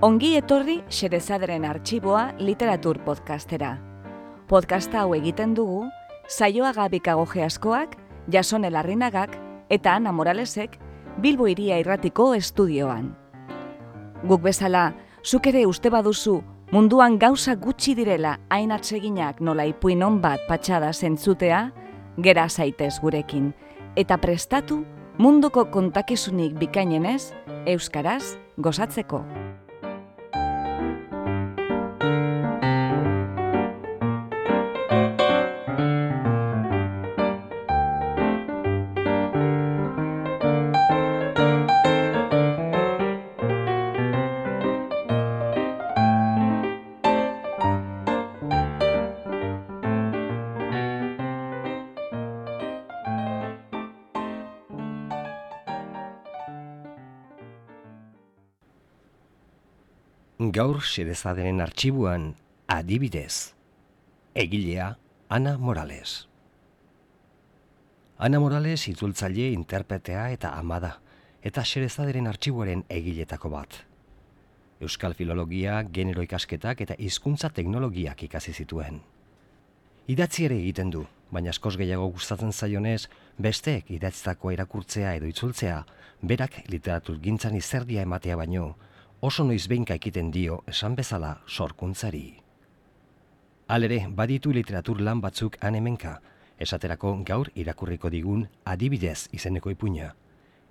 Ongi etorri Xerezaderen arxiboa literatur podcastera. Podcasta hau egiten dugu, saioa gabikago geaskoak, jason elarrinagak eta Ana Moralesek Bilbo iria irratiko estudioan. Guk bezala, zuk ere uste baduzu munduan gauza gutxi direla hain atseginak nola ipuin bat patxada zentzutea, gera zaitez gurekin, eta prestatu munduko kontakizunik bikainenez, Euskaraz gozatzeko. Gaur xerezaderen artxibuan adibidez. Egilea Ana Morales. Ana Morales itzultzaile interpretea eta amada, eta xerezaderen artxibuaren egiletako bat. Euskal filologia, genero ikasketak eta hizkuntza teknologiak ikasi zituen. Idatzi ere egiten du, baina askoz gehiago gustatzen zaionez, besteek idatztako irakurtzea edo itzultzea, berak literatur gintzan izerdia ematea baino, oso noiz behinka ekiten dio esan bezala sorkuntzari. Alere, baditu literatur lan batzuk hemenka, esaterako gaur irakurriko digun adibidez izeneko ipuina.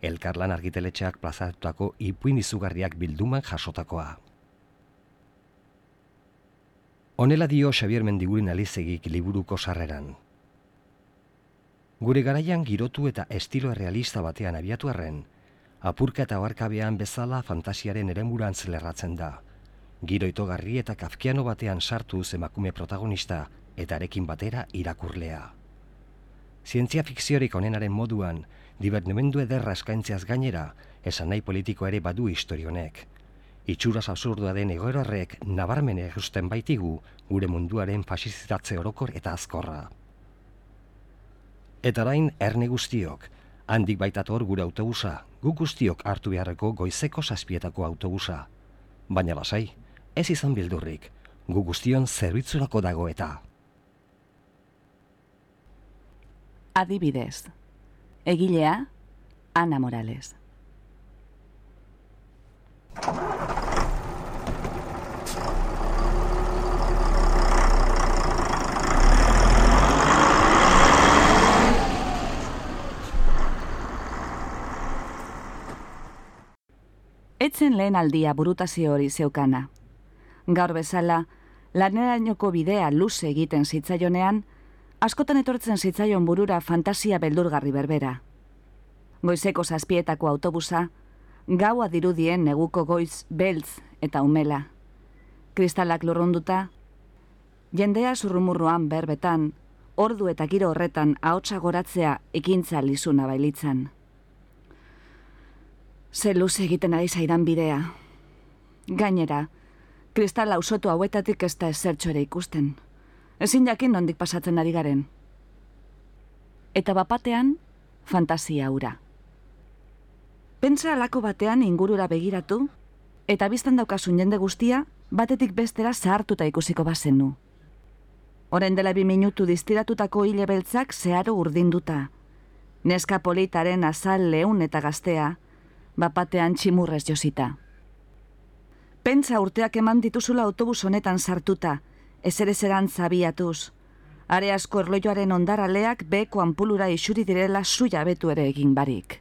Elkarlan argiteletxeak plazatutako ipuin izugarriak bilduman jasotakoa. Honela dio Xavier Mendigurin alizegik liburuko sarreran. Gure garaian girotu eta estilo realista batean abiatu arren, apurka eta oarkabean bezala fantasiaren eremuran zelerratzen da. Giro itogarri eta kafkiano batean sartu emakume protagonista eta arekin batera irakurlea. Zientzia fikziorik onenaren moduan, divertimendu ederra eskaintzeaz gainera, esan nahi politiko ere badu historionek. Itxuraz absurdua den egoerarrek nabarmen egusten baitigu gure munduaren fasizitatze orokor eta azkorra. Eta orain erne guztiok, handik baitator gure autobusa, guk guztiok hartu beharreko goizeko saspietako autobusa. Baina lasai, ez izan bildurrik, gu guztion zerbitzurako dago eta. Adibidez, egilea, Ana Morales. Etzen lehen aldia burutazio hori zeukana. Gaur bezala, lanerainoko bidea luze egiten zitzaionean, askotan etortzen zitzaion burura fantasia beldurgarri berbera. Goizeko zazpietako autobusa, gaua dirudien neguko goiz beltz eta umela. Kristalak lurrunduta, jendea zurrumurruan berbetan, ordu eta giro horretan ahotsa goratzea ekintza lizuna bailitzan. Ze luze egiten ari zaidan bidea. Gainera, kristal ausotu hauetatik ez da ezertxo ere ikusten. Ezin jakin nondik pasatzen ari garen. Eta bapatean, fantasia ura. Pentsa alako batean ingurura begiratu, eta biztan daukasun jende guztia, batetik bestera zahartuta ikusiko bazenu. Horen dela bi minutu diztiratutako hile beltzak zeharo urdinduta. Neska politaren azal leun eta gaztea, bapatean tximurrez josita. Pentsa urteak eman dituzula autobus honetan sartuta, ezerezeran zabiatuz. Are asko erloioaren ondaraleak beko anpulura isuri direla suia betu ere egin barik.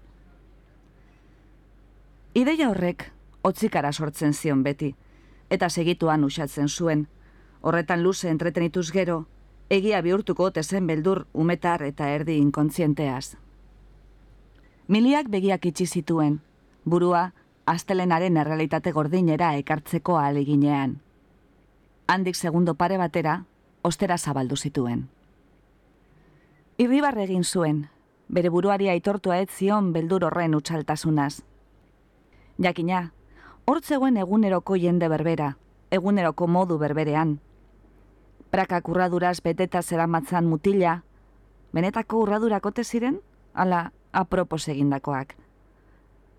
Ideia horrek, otzikara sortzen zion beti, eta segituan usatzen zuen. Horretan luze entretenituz gero, egia bihurtuko tezen beldur umetar eta erdi inkontzienteaz. Miliak begiak itxi zituen, burua astelenaren errealitate gordinera ekartzeko aleginean. Handik segundo pare batera, ostera zabaldu zituen. Irribarre egin zuen, bere buruari aitortua ez zion beldur horren utxaltasunaz. Jakina, hortzegoen eguneroko jende berbera, eguneroko modu berberean. Prakak urraduraz beteta zeramatzan mutila, benetako urradurakote ziren, ala apropos egindakoak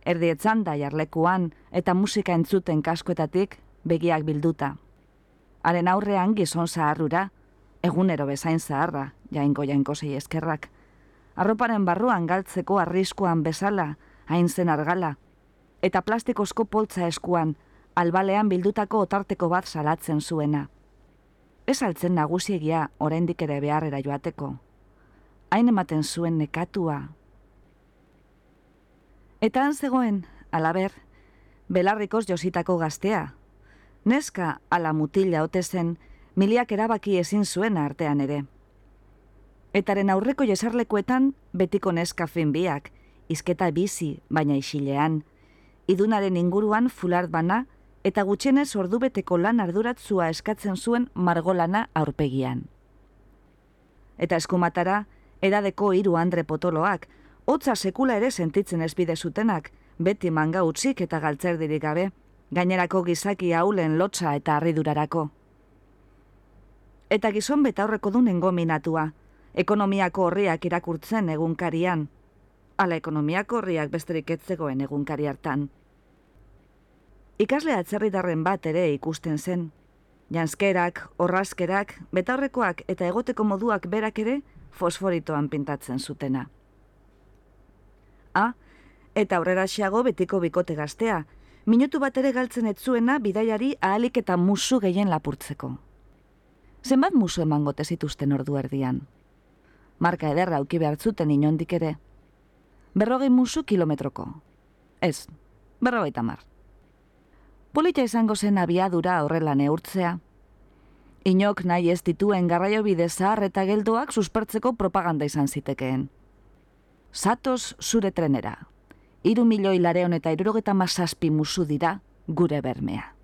erdietzan da jarlekuan eta musika entzuten kaskoetatik begiak bilduta. Haren aurrean gizon zaharrura, egunero bezain zaharra, jainko jainko zei eskerrak. Arroparen barruan galtzeko arriskuan bezala, hain zen argala, eta plastikozko poltza eskuan, albalean bildutako otarteko bat salatzen zuena. Ez altzen nagusiegia oraindik ere beharrera joateko. Hain ematen zuen nekatua. Eta han zegoen, alaber, belarrikoz jositako gaztea. Neska ala mutila ote zen, miliak erabaki ezin zuen artean ere. Etaren aurreko jesarlekuetan betiko neska finbiak, izketa bizi, baina isilean, idunaren inguruan fulart bana, eta gutxenez ordubeteko lan arduratzua eskatzen zuen margolana aurpegian. Eta eskumatara, edadeko hiru andre potoloak, hotza sekula ere sentitzen ezbide zutenak, beti manga utzik eta galtzerdirik gabe, gainerako gizaki haulen lotza eta harridurarako. Eta gizon beta horreko dunen gominatua, ekonomiako horriak irakurtzen egunkarian, ala ekonomiako horriak besterik etzegoen egunkari hartan. Ikasle atzerritarren bat ere ikusten zen. Janskerak, orrazkerak, betaurrekoak eta egoteko moduak berak ere fosforitoan pintatzen zutena. A, eta aurrera xago betiko bikote gaztea, minutu bat ere galtzen etzuena bidaiari ahalik eta musu gehien lapurtzeko. Zenbat musu emangote zituzten ordu erdian. Marka ederra auki behar zuten inondik ere. Berrogei musu kilometroko. Ez, berrogei tamar. Polita izango zen abiadura horrela neurtzea. Inok nahi ez dituen garraio bide zahar eta geldoak suspertzeko propaganda izan zitekeen. Satos zure trenera. Iru milioi lareon eta irurogeta mazazpi musu dira gure bermea.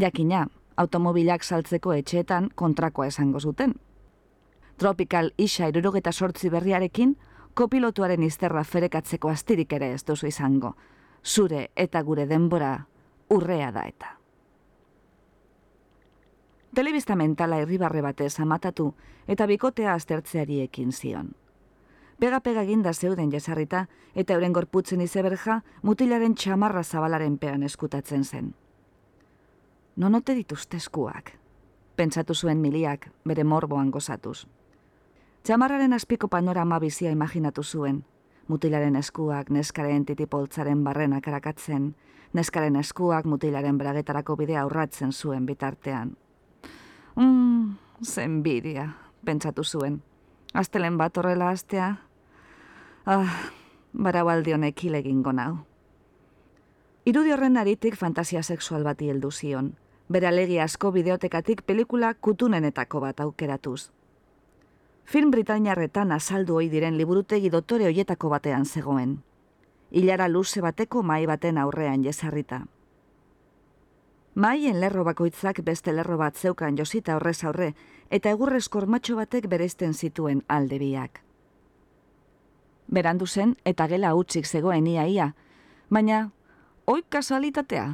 Jakina, automobilak saltzeko etxeetan kontrakoa esango zuten. Tropical isa irurogeta sortzi berriarekin, kopilotuaren izterra ferekatzeko astirik ere ez duzu izango. Zure eta gure denbora urrea da eta. Telebista mentala irribarre batez amatatu eta bikotea aztertzeari ekin zion. Pega-pega ginda zeuden jesarrita eta euren gorputzen izeberja mutilaren txamarra zabalaren pean eskutatzen zen. Nonote dituzte eskuak, pentsatu zuen miliak bere morboan gozatuz. Txamarraren aspiko panorama bizia imaginatu zuen, mutilaren eskuak neskaren titipoltzaren barrena karakatzen, neskaren eskuak mutilaren bragetarako bidea aurratzen zuen bitartean. Mm, zen bidia, pentsatu zuen. Aztelen bat horrela astea? Ah, baraualdi honek hilegin gonau. Irudi horren aritik fantasia sexual bati heldu zion. Bera legi asko bideotekatik pelikula kutunenetako bat aukeratuz. Film Britainiarretan azaldu hoi diren liburutegi dotore hoietako batean zegoen hilara luze bateko mai baten aurrean jesarrita. Maien lerro bakoitzak beste lerro bat zeukan josita horrez aurre, eta egurrez kormatxo batek bereizten zituen alde biak. Berandu zen eta gela utzik zegoen ia ia, baina, oi kasualitatea,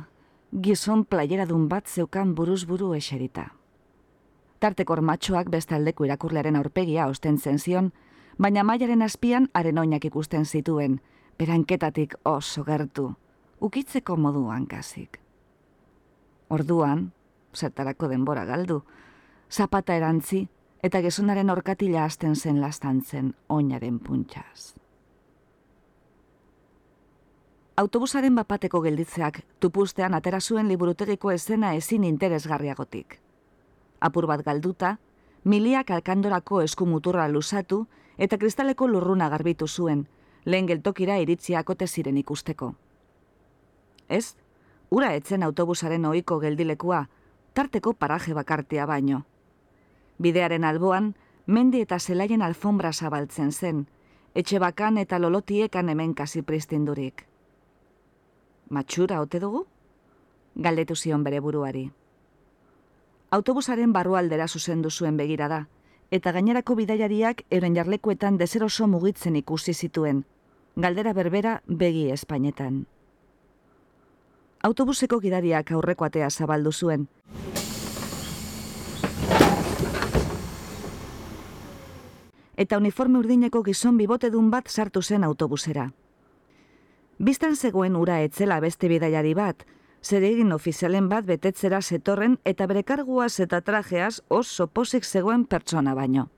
gizon playeradun bat zeukan buruz buru eserita. Tarte kormatxoak beste aldeko irakurlearen aurpegia ostentzen zion, baina maiaren azpian haren oinak ikusten zituen, beranketatik oso gertu, ukitzeko moduan kasik. Orduan, zertarako denbora galdu, zapata erantzi eta gezonaren orkatila hasten zen lastantzen oinaren puntxaz. Autobusaren bapateko gelditzeak tupustean atera zuen liburutegiko esena ezin interesgarriagotik. Apur bat galduta, miliak alkandorako eskumuturra lusatu eta kristaleko lurruna garbitu zuen, lehen geltokira iritziak ote ziren ikusteko. Ez, ura etzen autobusaren ohiko geldilekua, tarteko paraje bakartea baino. Bidearen alboan, mendi eta zelaien alfombra zabaltzen zen, etxe bakan eta lolotiekan hemen kasi pristindurik. Matxura ote dugu? Galdetu zion bere buruari. Autobusaren barrualdera zuzendu zuen begira da, eta gainerako bidaiariak euren jarlekuetan dezeroso mugitzen ikusi zituen, galdera berbera begi espainetan. Autobuseko gidariak aurreko atea zabaldu zuen. Eta uniforme urdineko gizon bibotedun bat sartu zen autobusera. Biztan zegoen ura etzela beste bidaiari bat, zer egin ofizialen bat betetzera zetorren eta bere karguaz eta trajeaz oso posik zegoen pertsona baino.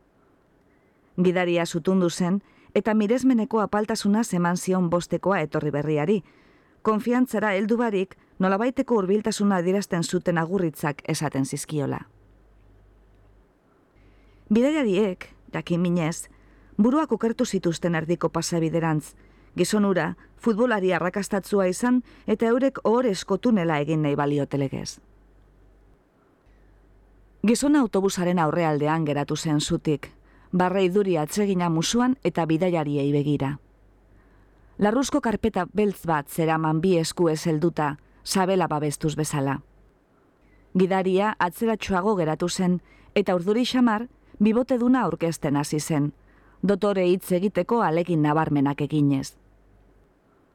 Gidaria zutundu zen eta miresmeneko apaltasuna zeman zion bostekoa etorri berriari. Konfiantzara heldu barik, nolabaiteko hurbiltasuna adirazten zuten agurritzak esaten zizkiola. Bidaiariek, jakin minez, buruak okertu zituzten erdiko pasabiderantz, gizonura, futbolari arrakastatzua izan eta eurek ohor eskotunela egin nahi baliotelegez. Gizona autobusaren aurrealdean geratu zen zutik, barrei duri atsegina musuan eta bidaiariei begira. Larruzko karpeta beltz bat zeraman bi esku ez helduta, sabela babestuz bezala. Gidaria atzeratxoago geratu zen eta urduri xamar, bibote duna aurkezten hasi zen, dotore hitz egiteko alekin nabarmenak eginez.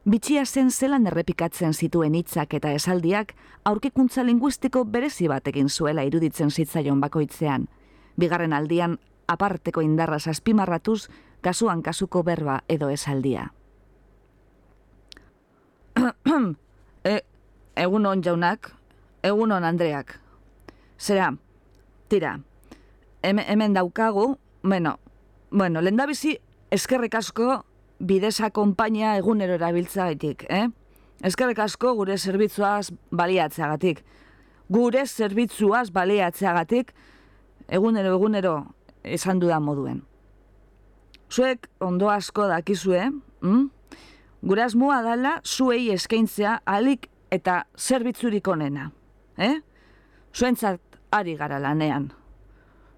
Bitxia zen zelan errepikatzen zituen hitzak eta esaldiak aurkikuntza linguistiko berezi bat egin zuela iruditzen zitzaion bakoitzean. Bigarren aldian aparteko indarra azpimarratuz kasuan kasuko berba edo esaldia. e, egun on jaunak, egun on Andreak. Zera, tira, hemen, daukagu, bueno, bueno, lendabizi eskerrik asko bidesa konpainia egunero erabiltza gaitik, eh? Eskerrik asko gure zerbitzuaz baliatzeagatik. Gure zerbitzuaz baliatzeagatik egunero egunero esan dudan moduen. Zuek ondo asko dakizue, hm? gure asmoa dala zuei eskaintzea alik eta zerbitzurik onena. Eh? Zuentzat ari gara lanean.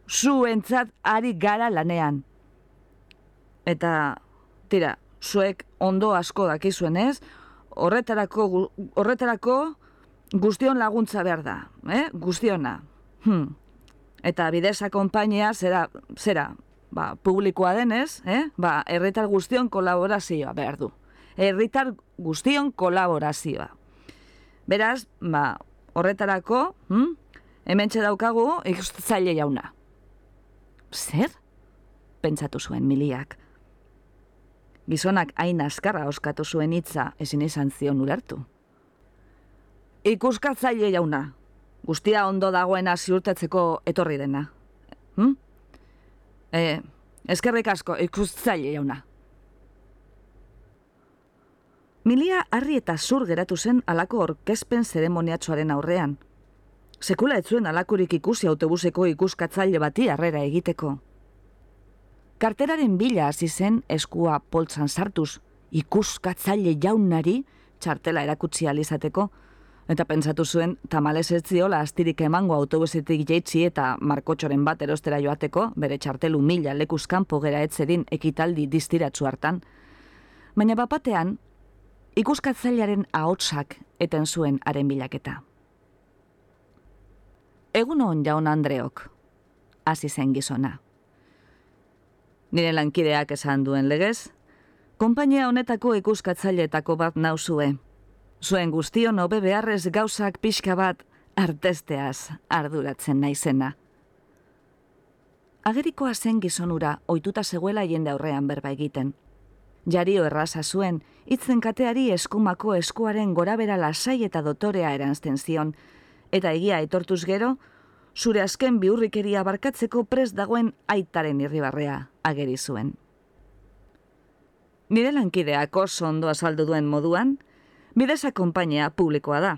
Zuentzat ari gara lanean. Eta tira, zuek ondo asko dakizuen ez, horretarako, horretarako guztion laguntza behar da, eh? guztiona. Hmm. Eta bideza konpainia zera, zera ba, publikoa denez, eh? ba, erritar guztion kolaborazioa behar du. Erritar guztion kolaborazioa. Beraz, ba, horretarako, hm? hemen daukagu ikustzaile jauna. Zer? Pentsatu zuen miliak. Gizonak hain askarra oskatu zuen hitza ezin izan zion ulertu. Ikuskatzaile jauna, guztia ondo dagoena ziurtatzeko etorri dena. Hm? E, eskerrik asko, ikustzaile jauna. Milia harri eta zur geratu zen alako orkezpen zeremoniatxoaren aurrean. Sekula etzuen alakurik ikusi autobuseko ikuskatzaile bati harrera egiteko. Karteraren bila hasi zen eskua poltzan sartuz, ikuskatzaile jaunari txartela erakutsi alizateko, eta pentsatu zuen tamales ez ziola astirik emango autobusetik jeitsi eta markotxoren bat erostera joateko, bere txartelu mila lekuzkanpo gera etzedin ekitaldi distiratzu hartan. Baina bapatean, ikuskatzailearen ahotsak eten zuen haren bilaketa. Egun hon jaun Andreok, hasi zen gizona nire lankideak esan duen legez, konpainia honetako ikuskatzaileetako bat nauzue. Zuen guztion hobe beharrez gauzak pixka bat artesteaz arduratzen naizena. Agerikoa zen gizonura ohituta zegoela jende aurrean berba egiten. Jario erraza zuen, hitzen kateari eskumako eskuaren gorabera lasai eta dotorea eranzten zion, eta egia etortuz gero, zure azken biurrikeria barkatzeko prest dagoen aitaren irribarrea ageri zuen. Nire lankideak oso ondo azaldu duen moduan, bideza konpainia publikoa da.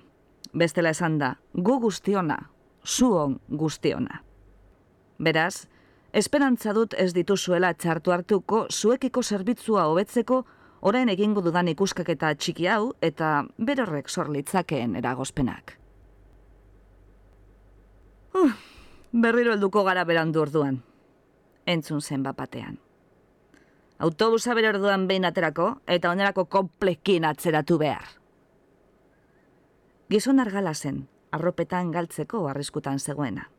Bestela esan da, gu guztiona, zuon guztiona. Beraz, esperantza dut ez dituzuela txartu hartuko zuekiko zerbitzua hobetzeko orain egingo dudan ikuskaketa txiki hau eta berorrek sorlitzakeen eragozpenak. Berriro helduko gara berandu orduan. Entzun zen bapatean. Autobusa bere orduan behin aterako eta onerako komplekin atzeratu behar. Gizon argala zen, arropetan galtzeko arriskutan zegoena.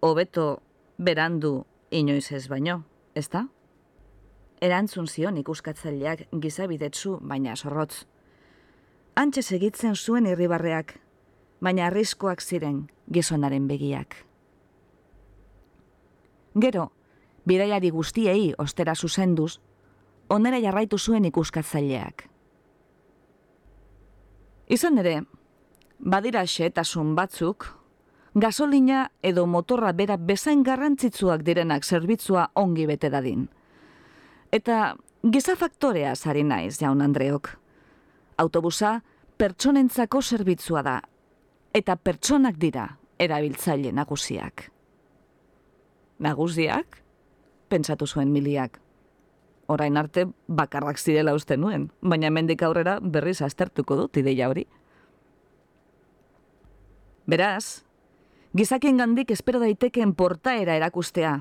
Hobeto berandu inoiz ez baino, ezta? Erantzun zion ikuskatzaileak gizabidetzu baina sorrotz. Antxe segitzen zuen irribarreak baina arriskoak ziren gizonaren begiak. Gero, bidaiari guztiei ostera zuzenduz, onera jarraitu zuen ikuskatzaileak. Izan ere, badira xetasun batzuk, gasolina edo motorra bera bezain garrantzitsuak direnak zerbitzua ongi bete dadin. Eta giza faktorea zari naiz, jaun Andreok. Autobusa pertsonentzako zerbitzua da, eta pertsonak dira erabiltzaile nagusiak. Nagusiak? Pentsatu zuen miliak. Orain arte bakarrak zirela uste nuen, baina mendik aurrera berriz aztertuko dut ideia hori. Beraz, gizakien gandik espero daitekeen portaera erakustea.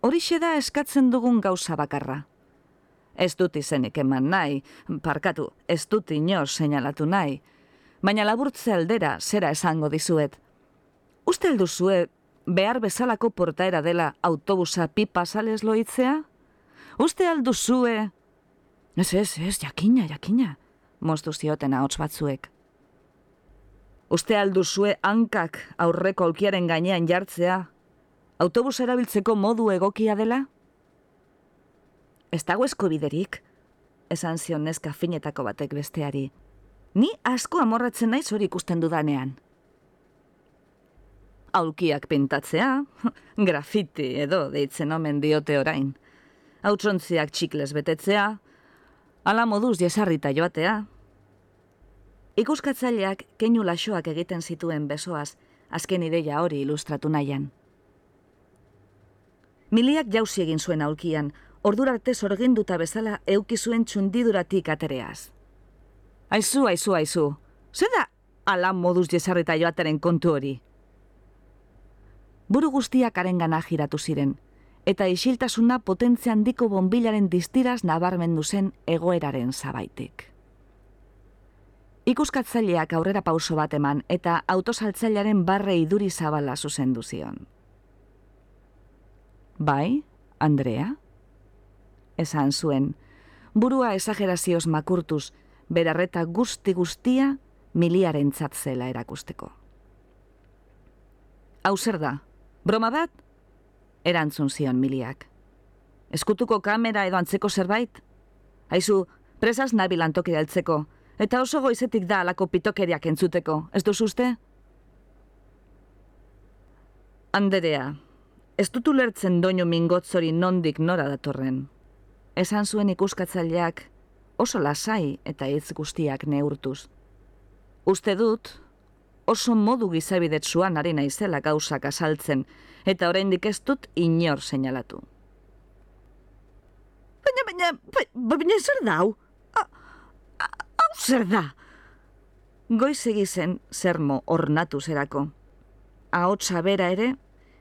Horixe da eskatzen dugun gauza bakarra. Ez dut izenik eman nahi, parkatu, ez dut inoz seinalatu nahi, baina laburtze aldera zera esango dizuet. Uste alduzue behar bezalako portaera dela autobusa pipa sales loitzea? Uste alduzue... Ez, ez, ez, jakina, jakina, moztu zioten ahots batzuek. Uste alduzue hankak aurreko aulkiaren gainean jartzea, autobus erabiltzeko modu egokia dela? Ez dago biderik, esan zion neska finetako batek besteari. Ni asko amorratzen naiz hori ikusten dudanean. Aulkiak pintatzea, grafiti edo deitzen omen diote orain. Hautsontziak txikles betetzea, ala moduz jesarrita joatea, Ikuskatzaileak keinu lasoak egiten zituen besoaz, azken ideia hori ilustratu nahian. Miliak jauzi egin zuen aulkian, ordurarte sorginduta bezala euki zuen txundiduratik atereaz. Aizu, aizu, aizu, zer da ala moduz jesarreta joateren kontu hori? Buru guztiak arengana giratu ziren, eta isiltasuna potentzia handiko bonbilaren distiraz nabarmendu zen egoeraren zabaitik. Ikuskatzaileak aurrera pauso bat eman eta autosaltzailearen barre iduri zabala zuzendu zion. Bai, Andrea? Esan zuen, burua esagerazioz makurtuz, berarreta guzti guztia miliaren tzatzela erakusteko. Hau zer da, broma bat? Erantzun zion miliak. Eskutuko kamera edo antzeko zerbait? Haizu, presaz nabil antokira altzeko, Eta oso goizetik da alako pitokeriak entzuteko, ez duz uste? Anderea, ez dut ulertzen doinu mingotzori nondik nora datorren. Esan zuen ikuskatzaileak oso lasai eta hitz guztiak neurtuz. Uste dut, oso modu gizabidetsuan ari naizela gauzak asaltzen, eta oraindik ez dut inor seinalatu. Baina, baina, baina, baina zer dau? zer da? Goiz egizen zermo ornatu zerako. Ahotsa bera ere,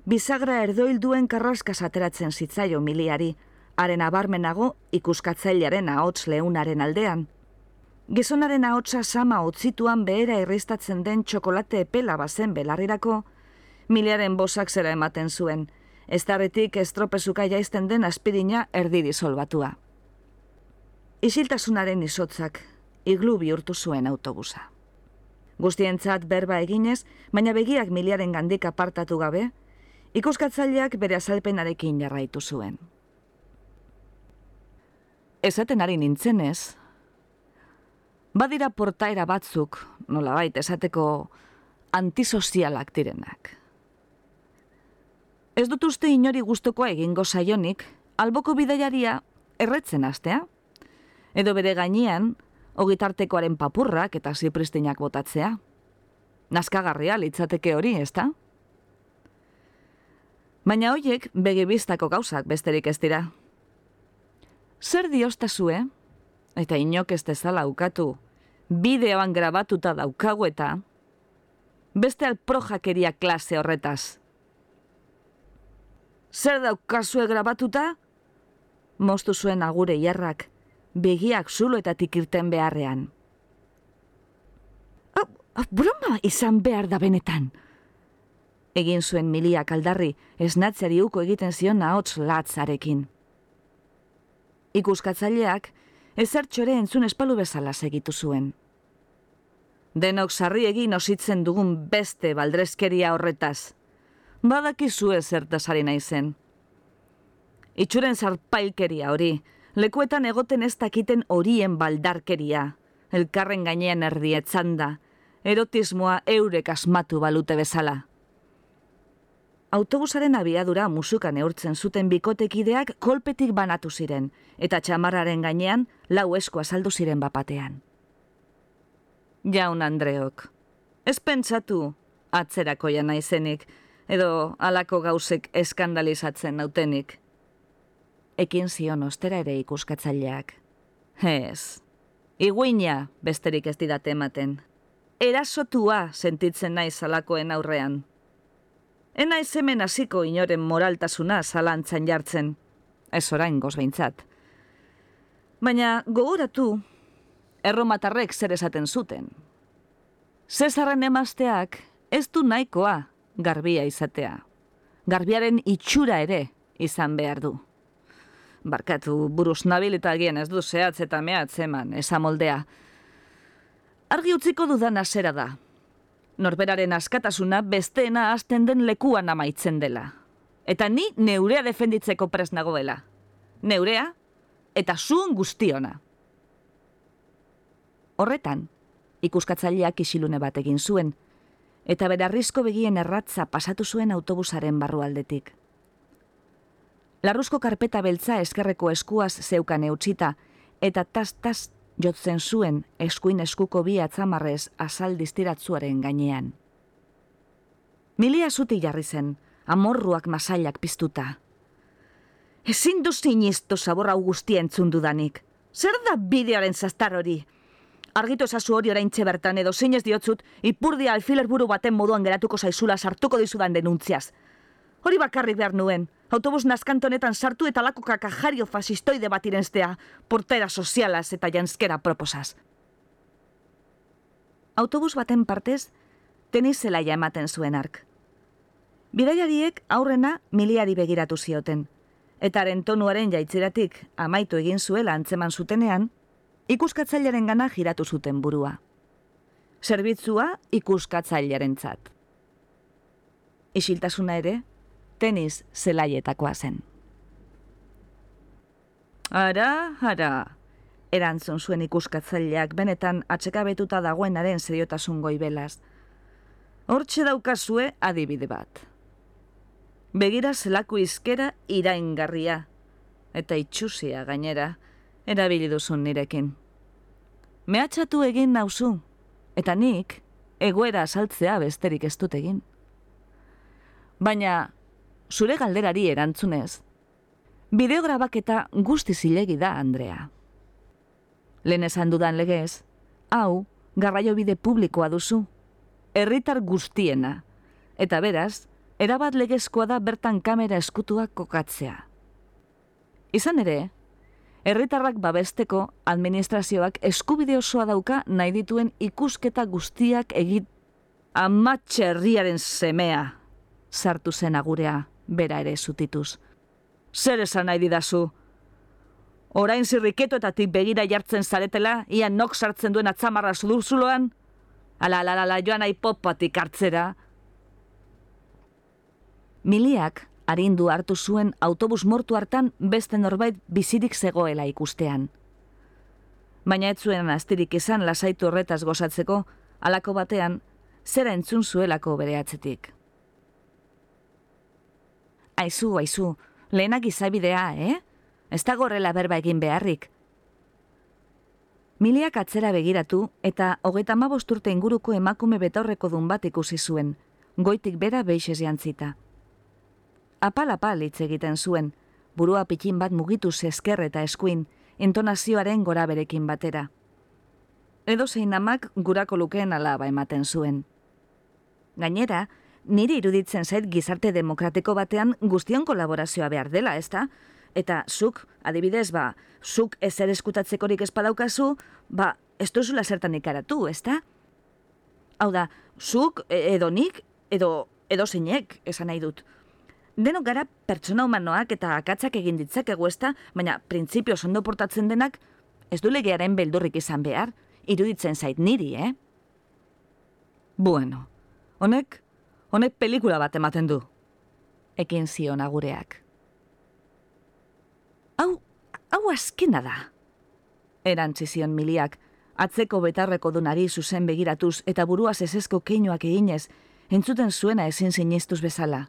bizagra erdoil duen karraskaz ateratzen zitzaio miliari, haren abarmenago ikuskatzailearen ahots leunaren aldean. Gizonaren ahotsa sama utzituan behera irristatzen den txokolate epela bazen belarrirako, miliaren bosak zera ematen zuen, ez darretik estropezuka jaizten den aspirina erdi disolbatua. Isiltasunaren izotzak, iglu bihurtu zuen autobusa. Guztientzat berba eginez, baina begiak miliaren gandik apartatu gabe, ikuskatzaileak bere azalpenarekin jarraitu zuen. Ezaten ari nintzenez, badira portaera batzuk, nolabait esateko antisozialak direnak. Ez dut uste inori guztoko egingo saionik, alboko bidaiaria erretzen astea, edo bere gainean ogitartekoaren papurrak eta zipristinak botatzea. Nazkagarria litzateke hori, ezta? Baina hoiek begibistako gauzak besterik ez dira. Zer diostazue, eta inok ez dezala ukatu, bideoan grabatuta daukagu eta, beste alprojakeria klase horretaz. Zer daukazue grabatuta? Mostu zuen agure jarrak, begiak zuloetatik irten beharrean. Oh, oh, broma izan behar da benetan. Egin zuen miliak aldarri, esnatzari uko egiten zion ahots latzarekin. Ikuskatzaileak, ezertxore entzun espalu bezala segitu zuen. Denok sarri egin ositzen dugun beste baldrezkeria horretaz. Badakizu ezertaz ari naizen. Itxuren zarpailkeria hori, lekuetan egoten ez dakiten horien baldarkeria, elkarren gainean erdietzan da, erotismoa eurek asmatu balute bezala. Autobusaren abiadura musuka neurtzen zuten bikotekideak kolpetik banatu ziren, eta txamarraren gainean lau esko azaldu ziren bapatean. Jaun Andreok, ez pentsatu atzerako jana izenik, edo alako gauzek eskandalizatzen nautenik. Ekin zion ostera ere ikuskatzaileak. Ez, iguina besterik ez didate ematen. Erasotua sentitzen naiz alakoen aurrean. Ena ez hemen hasiko inoren moraltasuna zalantzan jartzen. Ez orain goz behintzat. Baina gogoratu, erromatarrek zer esaten zuten. Zezarren emazteak ez du nahikoa garbia izatea. Garbiaren itxura ere izan behar du. Barkatu, buruz nabil eta agian ez du zehatz eta mehatz eman, eza moldea. Argi utziko dudan asera da. Norberaren askatasuna besteena hasten den lekuan amaitzen dela. Eta ni neurea defenditzeko pres nagoela. Neurea eta zuen guztiona. Horretan, ikuskatzaileak isilune bat egin zuen, eta berarrizko begien erratza pasatu zuen autobusaren barrualdetik. Larruzko karpeta beltza eskerreko eskuaz zeukan eutsita, eta tas-tas jotzen zuen eskuin eskuko bi atzamarrez azal distiratzuaren gainean. Milia zuti jarri zen, amorruak masailak piztuta. Ezin du sinistu zabor augustia entzun dudanik. Zer da bideoaren zaztar hori? argitu esazu hori orain bertan edo zinez diotzut, ipurdia alfiler buru baten moduan geratuko zaizula sartuko dizudan denuntziaz. Hori bakarrik behar nuen, autobus naskantonetan sartu eta lako kakajario fasistoide bat irenztea, portera sozialaz eta janskera proposaz. Autobus baten partez, teniz zelaia ematen zuen ark. Bidaiariek aurrena miliari begiratu zioten, eta tonuaren jaitziratik amaitu egin zuela antzeman zutenean, ikuskatzailaren gana giratu zuten burua. Zerbitzua ikuskatzailaren tzat. Isiltasuna ere, tenis zelaietakoa zen. Ara, ara, erantzun zuen ikuskatzaileak benetan atsekabetuta dagoenaren zeriotasun goibelaz. Hortxe daukazue adibide bat. Begira zelako izkera iraingarria, eta itxusia gainera, erabili duzun nirekin. Mehatxatu egin nauzu, eta nik egoera asaltzea besterik ez dut egin. Baina, zure galderari erantzunez, bideograbaketa guzti zilegi da, Andrea. Lehen esan dudan legez, hau, garraio bide publikoa duzu, herritar guztiena, eta beraz, erabat legezkoa da bertan kamera eskutuak kokatzea. Izan ere, herritarrak babesteko administrazioak eskubide osoa dauka nahi dituen ikusketa guztiak egit amatxerriaren semea sartu zen agurea bera ere zutituz. Zer esan nahi didazu? Orain zirriketo eta tik begira jartzen zaretela, ia nok sartzen duen atzamarra zudurzuloan? Ala, ala, ala, joan nahi popatik hartzera. Miliak arindu hartu zuen autobus mortu hartan beste norbait bizirik zegoela ikustean. Baina ez zuen astirik izan lasaitu horretaz gozatzeko, alako batean, zera entzun zuelako bere atzetik. Aizu, aizu, lehenak izabidea, eh? Ez da gorrela berba egin beharrik. Miliak atzera begiratu eta hogeita mabosturte inguruko emakume betaurreko dun bat ikusi zuen, goitik bera beixez jantzita apal-apal hitz egiten zuen, burua pikin bat mugitu zezker eta eskuin, intonazioaren gora berekin batera. Edo zein amak gurako lukeen alaba ematen zuen. Gainera, niri iruditzen zait gizarte demokratiko batean guztion kolaborazioa behar dela, ezta? Eta zuk, adibidez, ba, zuk ezer eskutatzekorik espadaukazu, ba, ez duzula zertan ikaratu, ezta? Hau da, zuk, e, edo nik, edo, edo zeinek, esan nahi dut. Denok gara pertsona humanoak eta akatzak egin ditzakegu ezta, baina printzipio ondo portatzen denak ez du legearen beldurrik izan behar, iruditzen zait niri, eh? Bueno, honek, honek pelikula bat ematen du. Ekin zion agureak. Hau, hau azkena da. Erantzi zion miliak, atzeko betarreko dunari zuzen begiratuz eta buruaz esesko keinoak eginez, entzuten zuena ezin sinistuz bezala.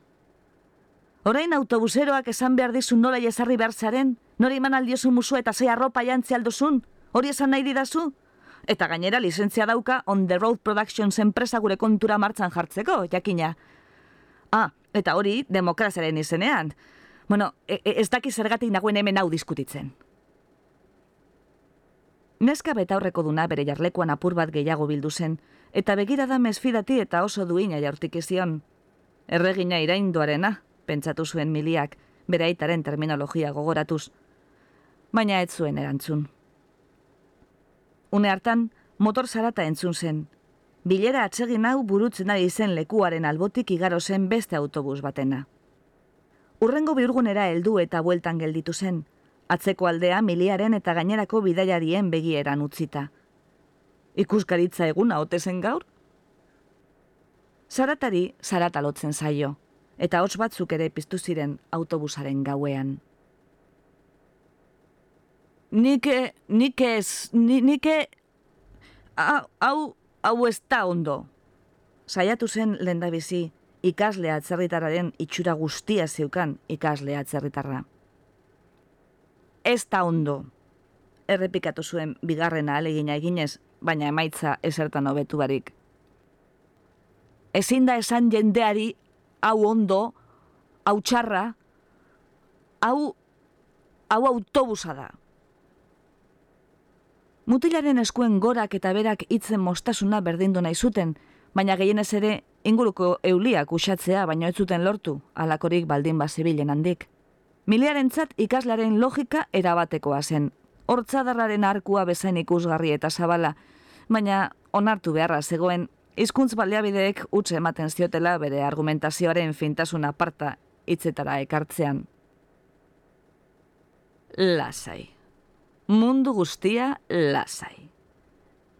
Orain autobuseroak esan behar dizu nola jesarri behar zaren, nori eman aldiozu musu eta zei arropa jantzi aldozun, hori esan nahi didazu? Eta gainera lizentzia dauka On The Road Productions enpresa gure kontura martzan jartzeko, jakina. Ah, eta hori demokraziaren izenean. Bueno, e, e ez daki zergatik nagoen hemen hau diskutitzen. Neska betaurreko duna bere jarlekuan apur bat gehiago bildu zen, eta begirada mesfidati eta oso duina jaurtik izion. Erregina irainduarena, pentsatu zuen miliak, bere aitaren terminologia gogoratuz. Baina ez zuen erantzun. Une hartan, motor zarata entzun zen. Bilera atsegin hau burutzen ari zen lekuaren albotik igaro zen beste autobus batena. Urrengo biurgunera heldu eta bueltan gelditu zen, atzeko aldea miliaren eta gainerako bidaiarien begieran utzita. Ikuskaritza eguna ote zen gaur? Zaratari zarata lotzen zaio, eta hots batzuk ere piztu ziren autobusaren gauean. Nike, nike ez, nike, hau, hau ez da ondo. Saiatu zen lendabizi, ikaslea atzerritararen itxura guztia zeukan ikaslea atzerritarra ez da ondo. Errepikatu zuen bigarrena alegina eginez, baina emaitza esertan hobetu barik. Ezin da esan jendeari hau ondo, hau txarra, hau, hau autobusa da. Mutilaren eskuen gorak eta berak hitzen mostasuna berdindu nahi zuten, baina gehienez ere inguruko euliak usatzea baino ez zuten lortu, alakorik baldin bazibilen handik. Miliarentzat ikaslaren logika erabatekoa zen. Hortzadarraren arkua bezain ikusgarri eta zabala, baina onartu beharra zegoen hizkuntz baliabideek utze ematen ziotela bere argumentazioaren fintasun aparta hitzetara ekartzean. Lasai. Mundu guztia lasai.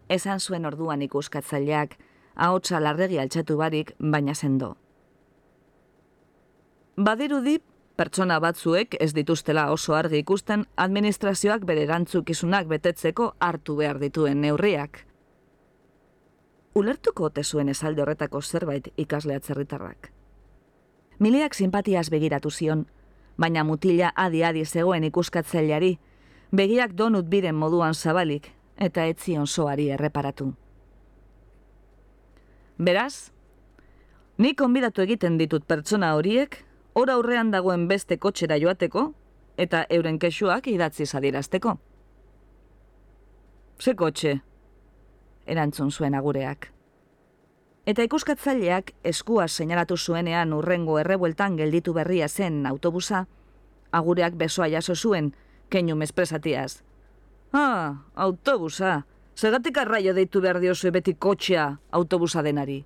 Esan zuen orduan ikuskatzaileak, ahotsa larregi altxatu barik, baina sendo. Badirudi Pertsona batzuek ez dituztela oso argi ikusten administrazioak bere erantzukizunak betetzeko hartu behar dituen neurriak. Ulertuko ote zuen esalde horretako zerbait ikasle atzerritarrak. Miliak simpatiaz begiratu zion, baina mutila adi-adi zegoen ikuskatzaileari, begiak donut biren moduan zabalik eta etzion soari erreparatu. Beraz, ni konbidatu egiten ditut pertsona horiek ora aurrean dagoen beste kotxera joateko eta euren kexuak idatzi zadirazteko. Ze kotxe? Erantzun zuen agureak. Eta ikuskatzaileak eskua seinalatu zuenean urrengo errebueltan gelditu berria zen autobusa, agureak besoa jaso zuen, keinu mespresatiaz. Ah, autobusa! Zergatik arraio deitu behar diozu beti kotxea autobusa denari.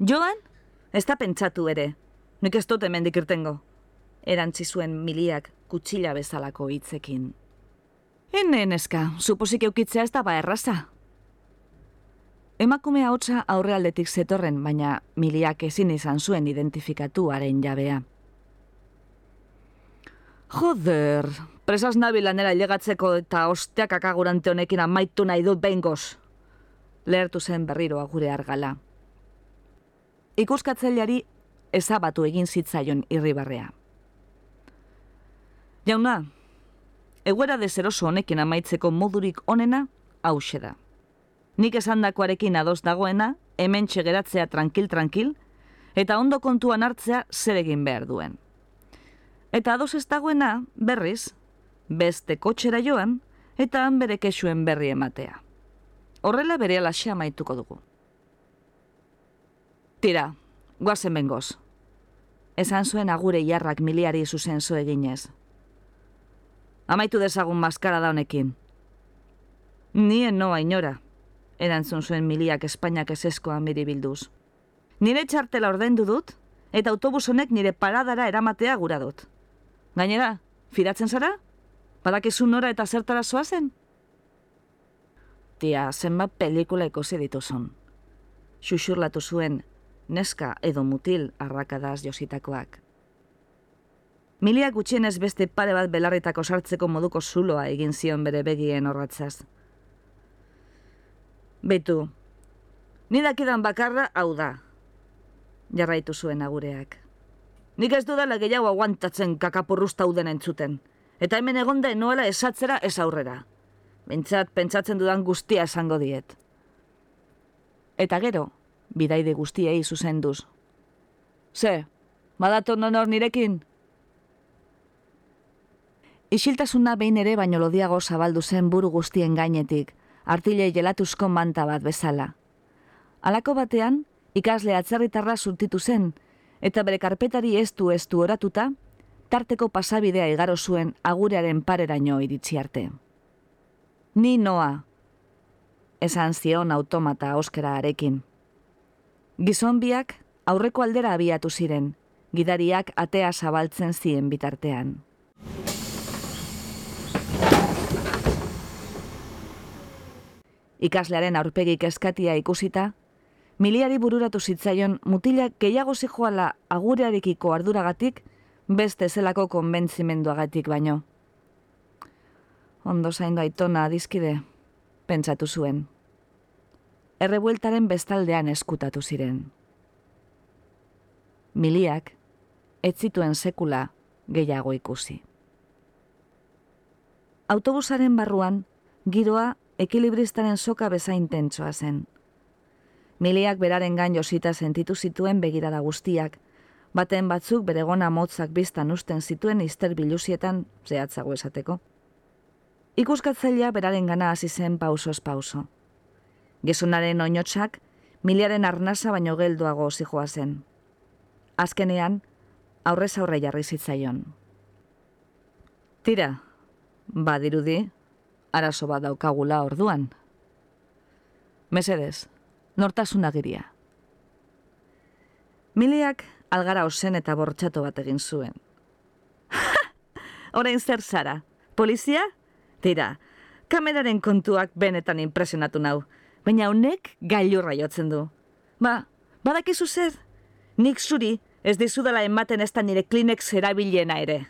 Joan, Ez da pentsatu ere, nik ez dut hemen dikirtengo. Erantzi zuen miliak kutsila bezalako hitzekin. Hene, neska, suposik eukitzea ez da ba erraza. Emakumea hotza aurrealdetik zetorren, baina miliak ezin izan zuen identifikatuaren jabea. Joder, presaz nabi lanera llegatzeko eta osteak akagurante honekin amaitu nahi dut behingoz. Lehertu zen berriro agure argala ikuskatzaileari ezabatu egin zitzaion irribarrea. Jauna, eguera dezeroso honekin amaitzeko modurik onena hause da. Nik esandakoarekin ados dagoena, hemen txegeratzea tranquil-tranquil, eta ondo kontuan hartzea zer egin behar duen. Eta ados ez dagoena, berriz, beste kotxera joan, eta han bere kesuen berri ematea. Horrela bere alaxea maituko dugu. Tira, guazen bengoz. Esan zuen agure jarrak miliari zuzen zo eginez. Amaitu dezagun maskara da honekin. Nien noa inora, erantzun zuen miliak Espainiak eseskoan bilduz. Nire txartela ordendu dut, eta autobus honek nire paradara eramatea gura dut. Gainera, fidatzen zara? Badakizu nora eta zertara zoazen? Tia, zenbat pelikula ikusi dituzun. Xuxurlatu zuen neska edo mutil arrakadaz jositakoak. Milia gutxienez beste pare bat belarritako sartzeko moduko zuloa egin zion bere begien horratzaz. Betu, nidakidan bakarra hau da, jarraitu zuen agureak. Nik ez dudala gehiago aguantatzen kakapurruzta uden entzuten, eta hemen egonda noela esatzera ez aurrera. Bentsat, pentsatzen dudan guztia esango diet. Eta gero, bidaide guztiei zuzenduz. Ze, badato nonor nirekin? Isiltasuna behin ere baino lodiago zabaldu zen buru guztien gainetik, artile jelatuzko manta bat bezala. Halako batean, ikasle atzerritarra zurtitu zen, eta bere karpetari ez du oratuta, tarteko pasabidea igaro zuen agurearen pareraino iritsi arte. Ni noa, esan zion automata auskera arekin. Gizonbiak aurreko aldera abiatu ziren, gidariak atea zabaltzen zien bitartean. Ikaslearen aurpegik eskatia ikusita, miliari bururatu zitzaion mutilak gehiago zijoala agurearekiko arduragatik, beste zelako konbentzimenduagatik baino ondo zaindu aitona adizkide, pentsatu zuen. Errebueltaren bestaldean eskutatu ziren. Miliak, ez zituen sekula gehiago ikusi. Autobusaren barruan, giroa ekilibristaren soka bezain tentsoa zen. Miliak beraren gain josita sentitu zituen begirada guztiak, baten batzuk beregona motzak biztan usten zituen izter bilusietan zehatzago esateko. Ikuskatzailea beraren gana hasi zen pausoz pauso. Gezunaren oinotsak, miliaren arnasa baino gelduago zijoa zen. Azkenean, aurrez aurre jarri zitzaion. Tira, badirudi, arazo bat daukagula orduan. Mesedez, nortasun agiria. Miliak algara osen eta bortxatu bat egin zuen. Horein zer zara, polizia? Tira, kameraren kontuak benetan impresionatu nau, baina honek gailurra jotzen du. Ba, badakizu zer? Nik zuri ez dizudala ematen ez da nire klinek zerabilena ere.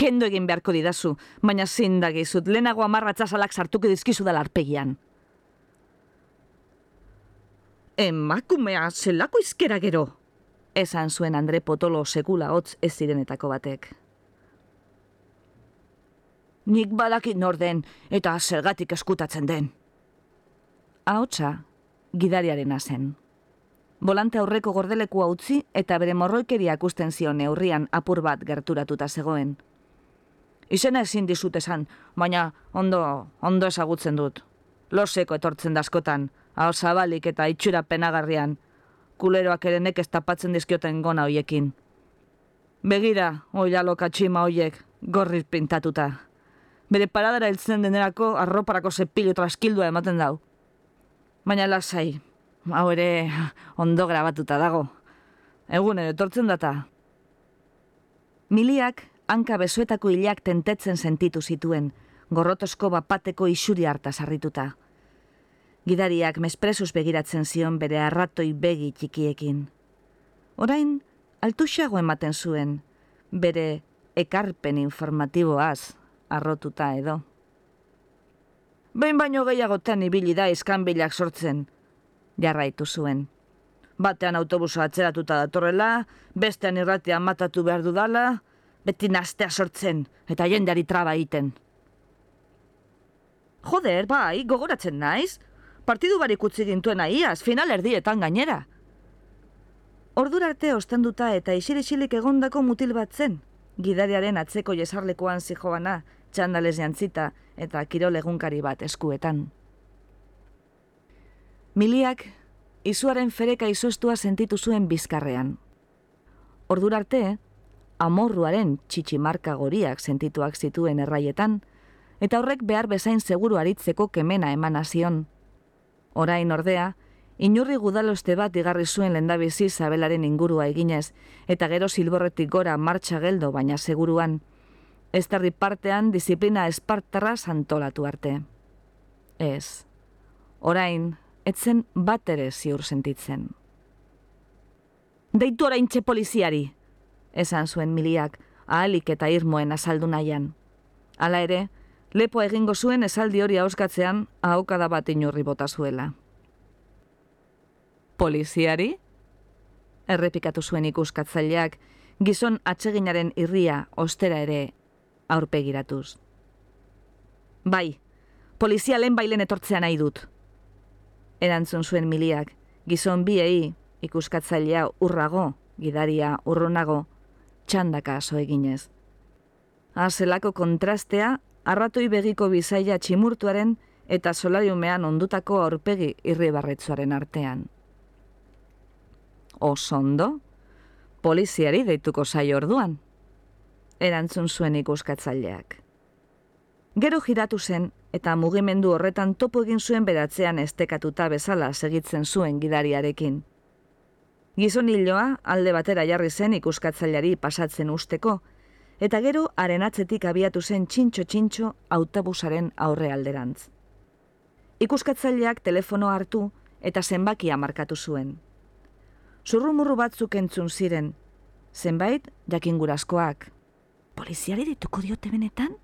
Kendo egin beharko didazu, baina zindagizut, lehenago amarratzasalak sartuko dizkizu da larpegian. Emakumea zelako izkera gero, esan zuen Andre Potolo sekula hotz ez zirenetako batek nik badakit norden eta zergatik eskutatzen den. Ahotsa, gidariaren zen. Volante aurreko gordelekua utzi eta bere morroikeria akusten zion neurrian apur bat gerturatuta zegoen. Izena ezin dizut esan, baina ondo, ondo ezagutzen dut. Loseko etortzen daskotan, hau zabalik eta itxura penagarrian, kuleroak ere nekez tapatzen dizkioten gona hoiekin. Begira, oilalo katxima hoiek, gorriz pintatuta, bere paradara heltzen denerako arroparako zepilu traskildua ematen dau. Baina lasai, hau ere ondo grabatuta dago. Egun ere tortzen data. Miliak hanka bezuetako hilak tentetzen sentitu zituen, gorrotosko bapateko isuri harta sarrituta. Gidariak mespresuz begiratzen zion bere arratoi begi txikiekin. Orain, altuxago ematen zuen, bere ekarpen informatiboaz arrotuta edo. Behin baino gehiagotan ibili da iskanbilak sortzen, jarraitu zuen. Batean autobusa atzeratuta datorrela, bestean irratia matatu behar dudala, beti nastea sortzen eta jendeari traba egiten. Joder, bai, gogoratzen naiz. Partidu barik utzi gintuen aiaz, final erdietan gainera. Ordura arte ostenduta eta isirisilik egondako mutil bat zen, gidariaren atzeko jesarlekoan zijoana, txandalez jantzita eta kirol egunkari bat eskuetan. Miliak, izuaren fereka izostua sentitu zuen bizkarrean. Ordurarte, amorruaren txitsimarka goriak sentituak zituen erraietan, eta horrek behar bezain seguru aritzeko kemena eman zion. Orain ordea, inurri gudaloste bat igarri zuen lendabizi zabelaren ingurua eginez, eta gero silborretik gora martxa geldo baina seguruan, ez partean disiplina espartarra santolatu arte. Ez, orain, etzen bat ere ziur sentitzen. Deitu orain txe poliziari, esan zuen miliak, ahalik eta irmoen azaldu nahian. Hala ere, lepo egingo zuen esaldi hori hauskatzean ahokada bat inurri bota zuela. Poliziari? Errepikatu zuen ikuskatzaileak, gizon atseginaren irria ostera ere aurpegiratuz. Bai, polizia lehen bailen etortzea nahi dut. Erantzun zuen miliak, gizon biei ikuskatzailea urrago, gidaria urrunago, txandaka aso eginez. Azelako kontrastea, arratoi begiko bizaia tximurtuaren eta solariumean ondutako aurpegi irribarretzuaren artean. Osondo, poliziari deituko zai orduan, erantzun zuen ikuskatzaileak. Gero giratu zen eta mugimendu horretan topo egin zuen beratzean estekatuta bezala segitzen zuen gidariarekin. Gizon alde batera jarri zen ikuskatzaileari pasatzen usteko, eta gero haren atzetik abiatu zen txintxo-txintxo autobusaren aurre alderantz. Ikuskatzaileak telefono hartu eta zenbakia markatu zuen. Zurrumurru batzuk entzun ziren, zenbait jakingurazkoak. Poliziari dituko diote benetan?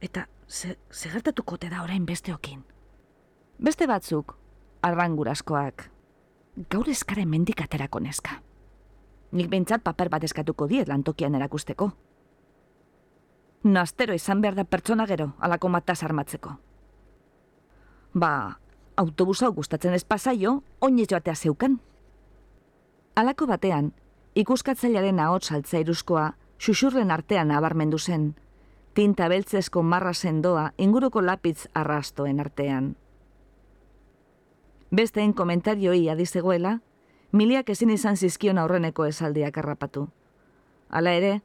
Eta ze te da orain besteokin. Beste batzuk, arrangurazkoak. Gaur eskaren mendik aterako neska. Nik behintzat paper bat eskatuko diet lantokian erakusteko. Nastero izan behar da pertsona gero, alako mataz armatzeko. Ba, autobusa gustatzen ez pasaio, oinez joatea zeukan. Alako batean, ikuskatzailearen ahots altza iruzkoa, xuxurren artean abarmendu zen, tinta beltzesko marra sendoa inguruko lapitz arrastoen artean. Besteen komentarioi adizegoela, miliak ezin izan zizkion aurreneko esaldiak arrapatu. Hala ere,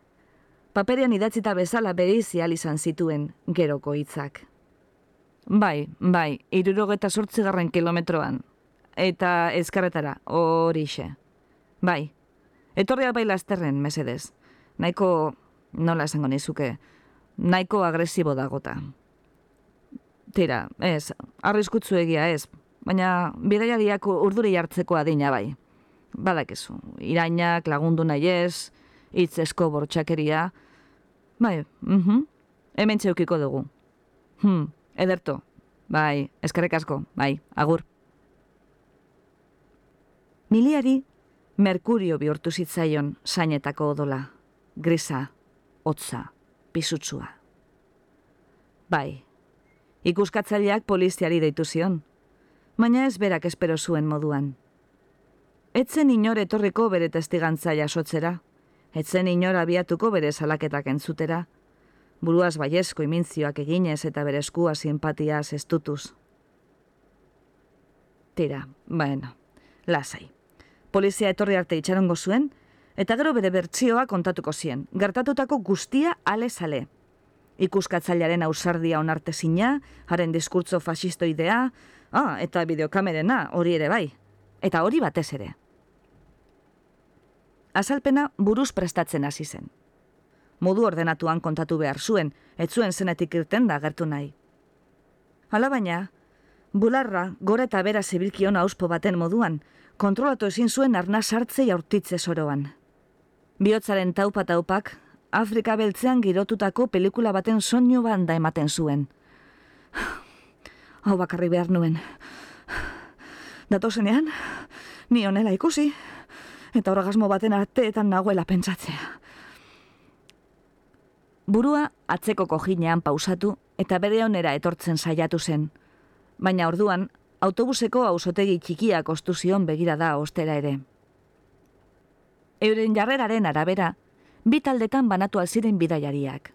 paperean idatzita bezala bereizial izan zituen geroko hitzak. Bai, bai, irurogeta sortzigarren kilometroan. Eta ezkarretara, horixe. Bai, etorri bai lasterren, mesedez. Naiko, nola esango nizuke, nahiko agresibo dagota. Tira, ez, arriskutzu egia ez, baina bidaiariak urduri hartzeko adina bai. Badakezu, irainak lagundu nahi ez, hitz esko bortxakeria. Bai, mhm, hemen txeukiko dugu. Hmm, ederto, bai, eskarek asko, bai, agur. Miliari, Merkurio bihurtu zitzaion sainetako odola, grisa, hotza, pisutsua. Bai, ikuskatzaileak poliziari deitu zion, baina ez berak espero zuen moduan. Etzen inor etorriko bere testigantza jasotzera, etzen inor abiatuko bere salaketak entzutera, buruaz baiezko imintzioak eginez eta bere eskua simpatia estutuz. Tira, bueno, lasai. Polizia etorri arte itxarongo zuen, eta gero bere bertsioa kontatuko zien, gertatutako guztia ale sale. Ikuskatzailearen ausardia onarte zina, haren diskurtzo fasistoidea, ah, eta bideokamerena hori ere bai, eta hori batez ere. Azalpena buruz prestatzen hasi zen. Modu ordenatuan kontatu behar zuen, ez zuen zenetik irten da gertu nahi. Hala baina, bularra gora eta bera zibilkion auspo baten moduan, kontrolatu ezin zuen arna sartzei aurtitze soroan. Biotzaren taupa taupak, Afrika beltzean girotutako pelikula baten soinu banda ematen zuen. Hau bakarri behar nuen. Datozenean, ni honela ikusi, eta orgasmo baten arteetan nagoela pentsatzea. Burua atzeko kojinean pausatu eta bere onera etortzen saiatu zen. Baina orduan, autobuseko ausotegi txikiak ostu zion begira da ostera ere. Euren jarreraren arabera, bi taldetan banatu alziren bidaiariak.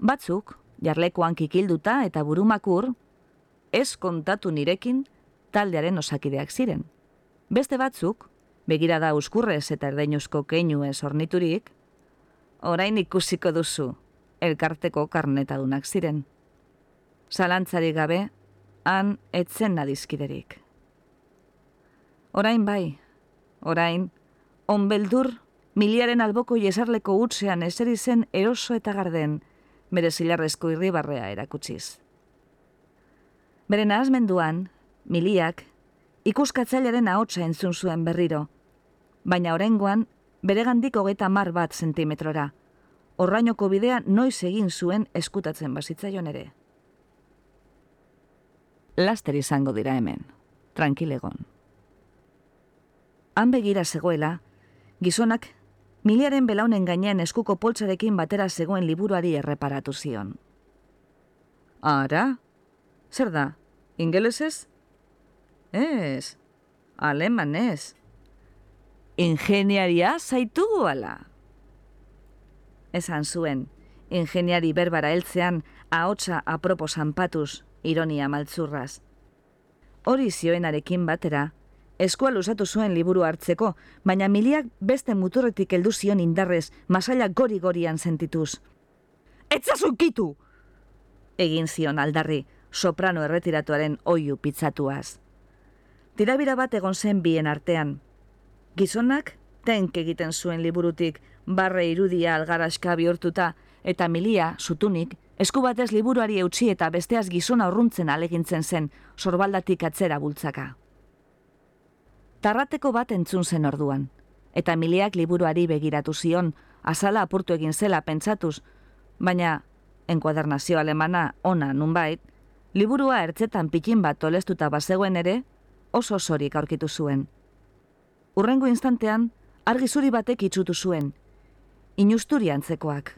Batzuk, jarlekuan kikilduta eta burumakur, ez kontatu nirekin taldearen osakideak ziren. Beste batzuk, begira da uskurrez eta erdeinuzko keinu ez orniturik, orain ikusiko duzu, elkarteko karnetadunak ziren. Zalantzari gabe, han etzen nadizkiderik. Orain bai, orain, onbeldur, miliaren alboko jesarleko utzean eseri zen eroso eta garden, bere zilarrezko irribarrea erakutsiz. Bere nahazmenduan, miliak, ikuskatzailearen ahotsa entzun zuen berriro, baina orengoan beregandik hogeta mar bat sentimetrora. Horrainoko bidea noiz egin zuen eskutatzen bazitzaion ere. Laster izango dira hemen, tranquilegon. Han begira zegoela, gizonak miliaren belaunen gainean eskuko poltsarekin batera zegoen liburuari erreparatu zion. Ara? Zer da? Ingelesez? Ez, alemanez. Ingeniaria zaitu ala. Esan zuen, ingeniari berbara heltzean ahotsa aproposan patuz, ironia maltzurraz. Hori zioenarekin batera, eskua luzatu zuen liburu hartzeko, baina miliak beste muturretik heldu zion indarrez, masaila gori-gorian sentituz. Etzazukitu! Egin zion aldarri, soprano erretiratuaren oiu pitzatuaz. Tirabira bat egon zen bien artean. Gizonak, tenk egiten zuen liburutik, barre irudia algaraska bihurtuta, eta milia, sutunik, esku batez liburuari eutxi eta besteaz gizona urruntzen alegintzen zen, sorbaldatik atzera bultzaka. Tarrateko bat entzun zen orduan, eta miliak liburuari begiratu zion, azala apurtu egin zela pentsatuz, baina, enkuadernazio alemana ona nunbait, liburua ertzetan pikin bat tolestuta bazegoen ere, oso sorik aurkitu zuen. Urrengo instantean, argi zuri batek itxutu zuen, inusturi antzekoak.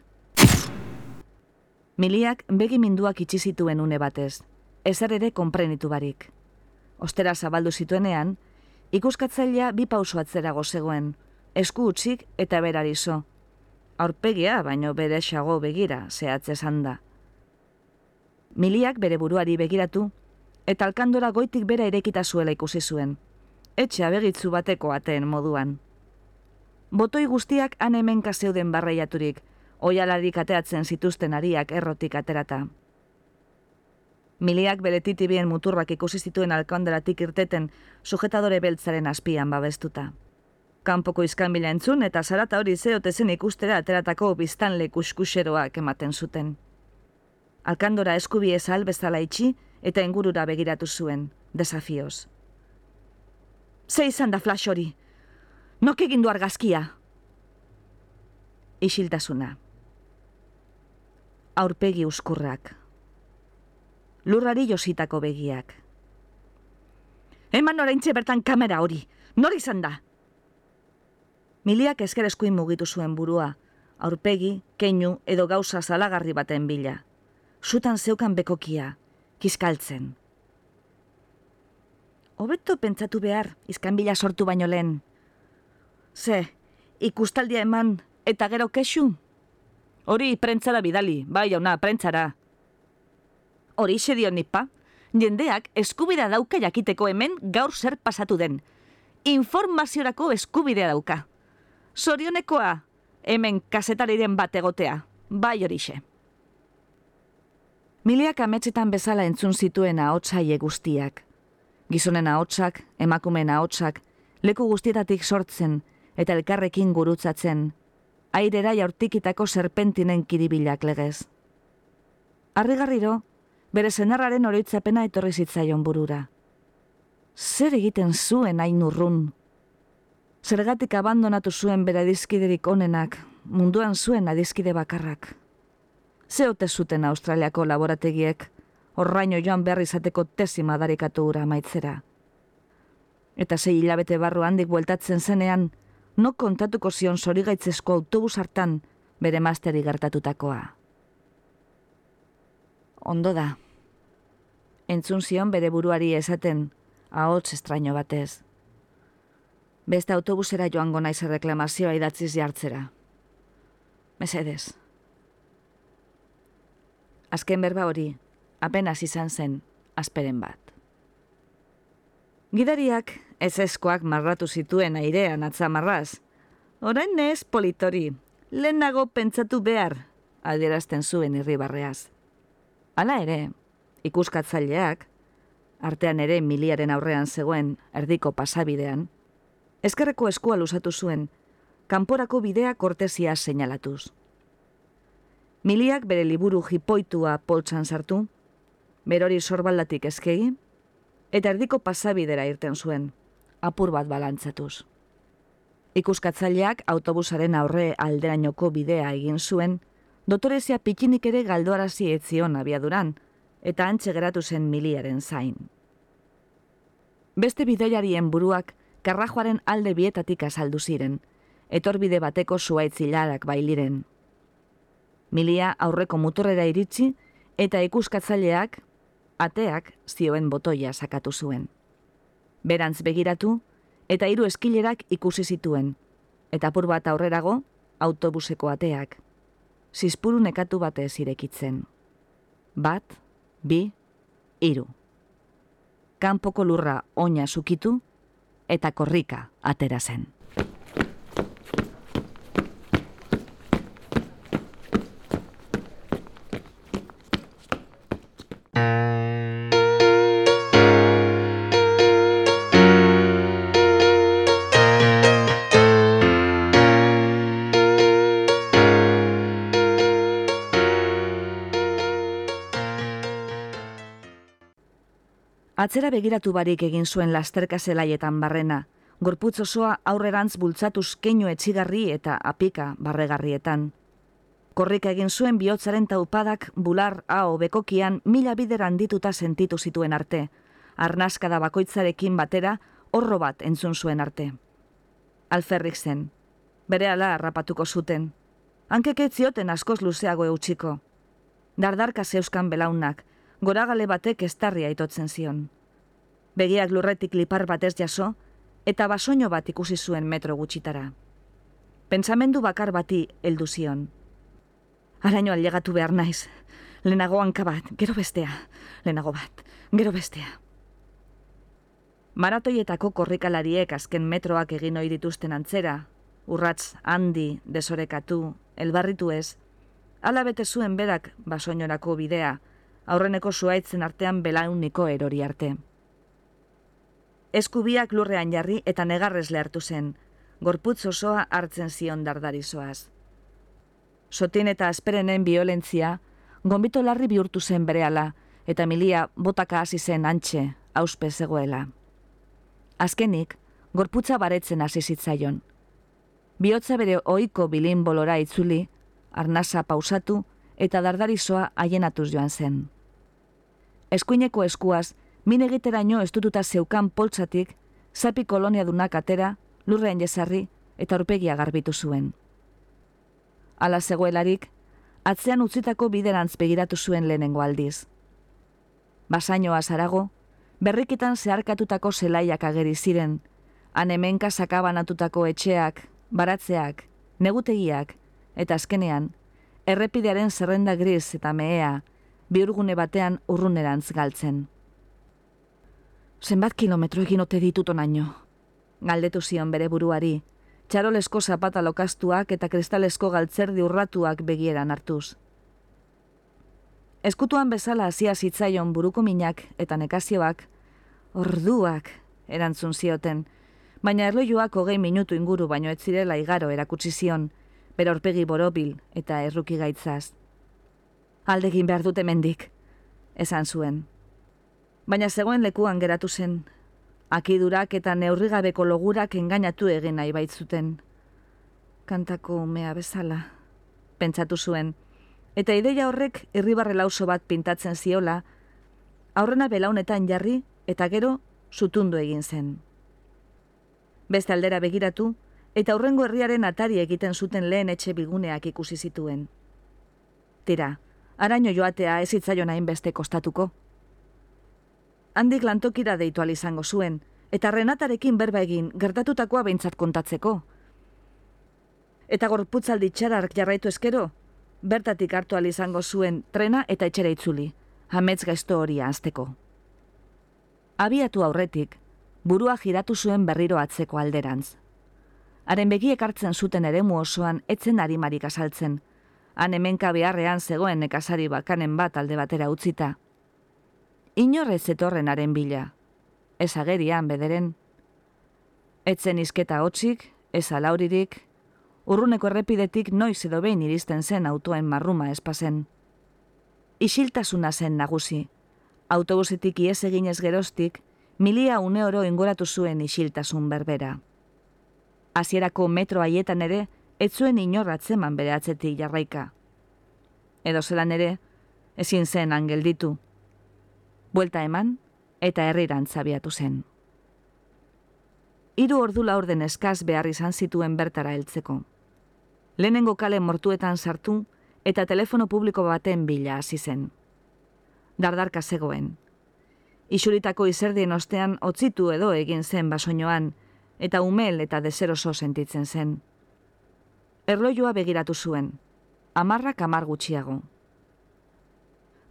Miliak begiminduak itxi zituen une batez, ezer ere konprenitu barik. Ostera zabaldu zituenean, ikuskatzailea bi pauso atzerago zegoen, esku utzik eta berarizo. Aurpegia baino bere xago begira zehatze da. Miliak bere buruari begiratu, eta alkandora goitik bera irekita zuela ikusi zuen. Etxe abegitzu bateko ateen moduan. Botoi guztiak han hemen kaseuden barreiaturik, oialarik ateatzen zituzten ariak errotik aterata. Miliak bere titibien muturrak ikusi zituen alkanderatik irteten sujetadore beltzaren azpian babestuta. Kanpoko izkan entzun eta zarata hori zeote zen ikustera ateratako biztanle kuskuseroak ematen zuten. Alkandora eskubi ezal bezala itxi eta ingurura begiratu zuen, desafioz. Ze izan da flash hori? Nok egin du argazkia? Isiltasuna. Aurpegi uskurrak lurrari jositako begiak. Eman oraintze bertan kamera hori, nori izan da? Miliak esker eskuin mugitu zuen burua, aurpegi, keinu edo gauza zalagarri baten bila. Zutan zeukan bekokia, kiskaltzen. Hobeto pentsatu behar, izkan bila sortu baino lehen. Ze, ikustaldia eman eta gero kesu? Hori prentzara bidali, bai jauna, prentzara. Hori dio nipa, jendeak eskubidea dauka jakiteko hemen gaur zer pasatu den. Informaziorako eskubidea dauka. Sorionekoa, hemen kasetariren bat egotea, bai horixe. Miliak ametsetan bezala entzun zituen ahotsaie guztiak. Gizonen ahotsak, emakumen ahotsak, leku guztietatik sortzen eta elkarrekin gurutzatzen, airera jaurtikitako serpentinen kiribilak legez. Arrigarriro, bere senarraren oroitzapena etorri zitzaion burura. Zer egiten zuen hain urrun? Zergatik abandonatu zuen bere adizkiderik onenak, munduan zuen adizkide bakarrak. Ze ote zuten Australiako laborategiek, horraino joan behar izateko tesi madarikatu ura maitzera. Eta sei hilabete barru handik bueltatzen zenean, no kontatuko zion zorigaitzezko autobus hartan bere masteri gertatutakoa. Ondo da, entzun zion bere buruari esaten, ahots estraño batez. Beste autobusera joango naiz reklamazioa idatziz jartzera. Mesedez. Azken berba hori, apenas izan zen, asperen bat. Gidariak ez eskoak marratu zituen airean atzamarraz. Orain ez politori, lehenago pentsatu behar, adierazten zuen irribarreaz. Hala ere, ikuskatzaileak, artean ere miliaren aurrean zegoen erdiko pasabidean, eskerreko eskua lusatu zuen, kanporako bidea kortesia seinalatuz. Miliak bere liburu jipoitua poltsan sartu, berori sorbaldatik eskegi, eta erdiko pasabidera irten zuen, apur bat balantzatuz. Ikuskatzaileak autobusaren aurre alderainoko bidea egin zuen, dotorezia pikinik ere galdoarazi etzion abiaduran, eta antxe geratu zen miliaren zain. Beste bideiarien buruak karrajoaren alde bietatik azaldu ziren, etorbide bateko zuaitzilarak bailiren. Milia aurreko mutorrera iritsi eta ikuskatzaileak ateak zioen botoia sakatu zuen. Berantz begiratu eta hiru eskilerak ikusi zituen eta apur bat aurrerago autobuseko ateak. Zizpuru nekatu batez irekitzen. Bat, bi, hiru. Kanpoko lurra oina zukitu eta korrika atera zen. Atzera begiratu barik egin zuen lasterka zelaietan barrena, gorputz osoa aurrerantz bultzatuz keinu etxigarri eta apika barregarrietan. Korrika egin zuen bihotzaren taupadak bular hau bekokian mila bider handituta sentitu zituen arte, arnaskada bakoitzarekin batera horro bat entzun zuen arte. Alferrik zen, bere ala harrapatuko zuten, hankeke zioten askoz luzeago eutxiko. Dardarka zeuskan belaunak, goragale batek estarria itotzen zion. Begiak lurretik lipar batez jaso, eta basoino bat ikusi zuen metro gutxitara. Pentsamendu bakar bati heldu zion. Araino allegatu behar naiz, lehenago hanka bat, gero bestea, lehenago bat, gero bestea. Maratoietako korrikalariek azken metroak egin ohi dituzten antzera, urratz handi, desorekatu, elbarritu ez, ala bete zuen berak basoinorako bidea, aurreneko zuaitzen artean belauniko erori arte. Eskubiak lurrean jarri eta negarrez lehartu zen, gorputz osoa hartzen zion dardarizoaz. Sotin eta asperenen violentzia, gombito larri bihurtu zen berehala, eta milia botaka hasi zen antxe, auspe zegoela. Azkenik, gorputza baretzen hasi zitzaion. Biotza bere ohiko bilin bolora itzuli, arnasa pausatu eta dardarizoa haienatuz joan zen. Eskuineko eskuaz, min egiteraino estututa zeukan poltsatik, zapi kolonia dunak atera, lurrean jesarri eta urpegia garbitu zuen. Ala zegoelarik, atzean utzitako biderantz begiratu zuen lehenengo aldiz. Basainoa zarago, berrikitan zeharkatutako zelaiak ageri ziren, han hemenka sakabanatutako etxeak, baratzeak, negutegiak, eta azkenean, errepidearen zerrenda gris eta mehea, biurgune batean urrunerantz galtzen. Zenbat kilometro egin ote ditut onaino? Galdetu zion bere buruari, txarolesko zapata lokastuak eta kristalesko galtzerdi urratuak begieran hartuz. Eskutuan bezala hasia zitzaion buruko minak eta nekazioak, orduak erantzun zioten, baina erlojuak hogei minutu inguru baino ez zirela igaro erakutsi zion, bere orpegi borobil eta erruki gaitzaz aldegin behar dute mendik, esan zuen. Baina zegoen lekuan geratu zen, akidurak eta neurrigabeko logurak engainatu egin nahi baitzuten. Kantako umea bezala, pentsatu zuen, eta ideia horrek irribarre lauso bat pintatzen ziola, aurrena belaunetan jarri eta gero zutundu egin zen. Beste aldera begiratu, eta aurrengo herriaren atari egiten zuten lehen etxe biguneak ikusi zituen. Tira, araño joatea ez hitzaion hain beste kostatuko. Handik lantokira deitu izango zuen, eta renatarekin berba egin gertatutakoa behintzat kontatzeko. Eta gorputzaldi txarark jarraitu eskero, bertatik hartu izango zuen trena eta etxera itzuli, hamets gaizto hori azteko. Abiatu aurretik, burua giratu zuen berriro atzeko alderantz. Haren begiek hartzen zuten eremu osoan etzen arimarik azaltzen, han hemenka beharrean zegoen nekazari bakanen bat alde batera utzita. Inorrez etorrenaren bila, ez agerian bederen. Etzen izketa hotxik, ez alauririk, urruneko errepidetik noiz edo behin iristen zen autoen marruma espazen. Isiltasuna zen nagusi, autobusetik ies eginez gerostik, milia une oro ingoratu zuen isiltasun berbera. Hasierako metro haietan ere, ez zuen inorratzeman bere atzetik jarraika. Edo zelan ere, ezin zen angelditu. Buelta eman, eta herriran zabiatu zen. Hiru ordu laurden eskaz behar izan zituen bertara heltzeko. Lehenengo kale mortuetan sartu eta telefono publiko baten bila hasi zen. Dardarka zegoen. Isuritako izerdien ostean otzitu edo egin zen basoinoan, eta umel eta deseroso sentitzen zen. Erloioa begiratu zuen, amarrak amar gutxiago.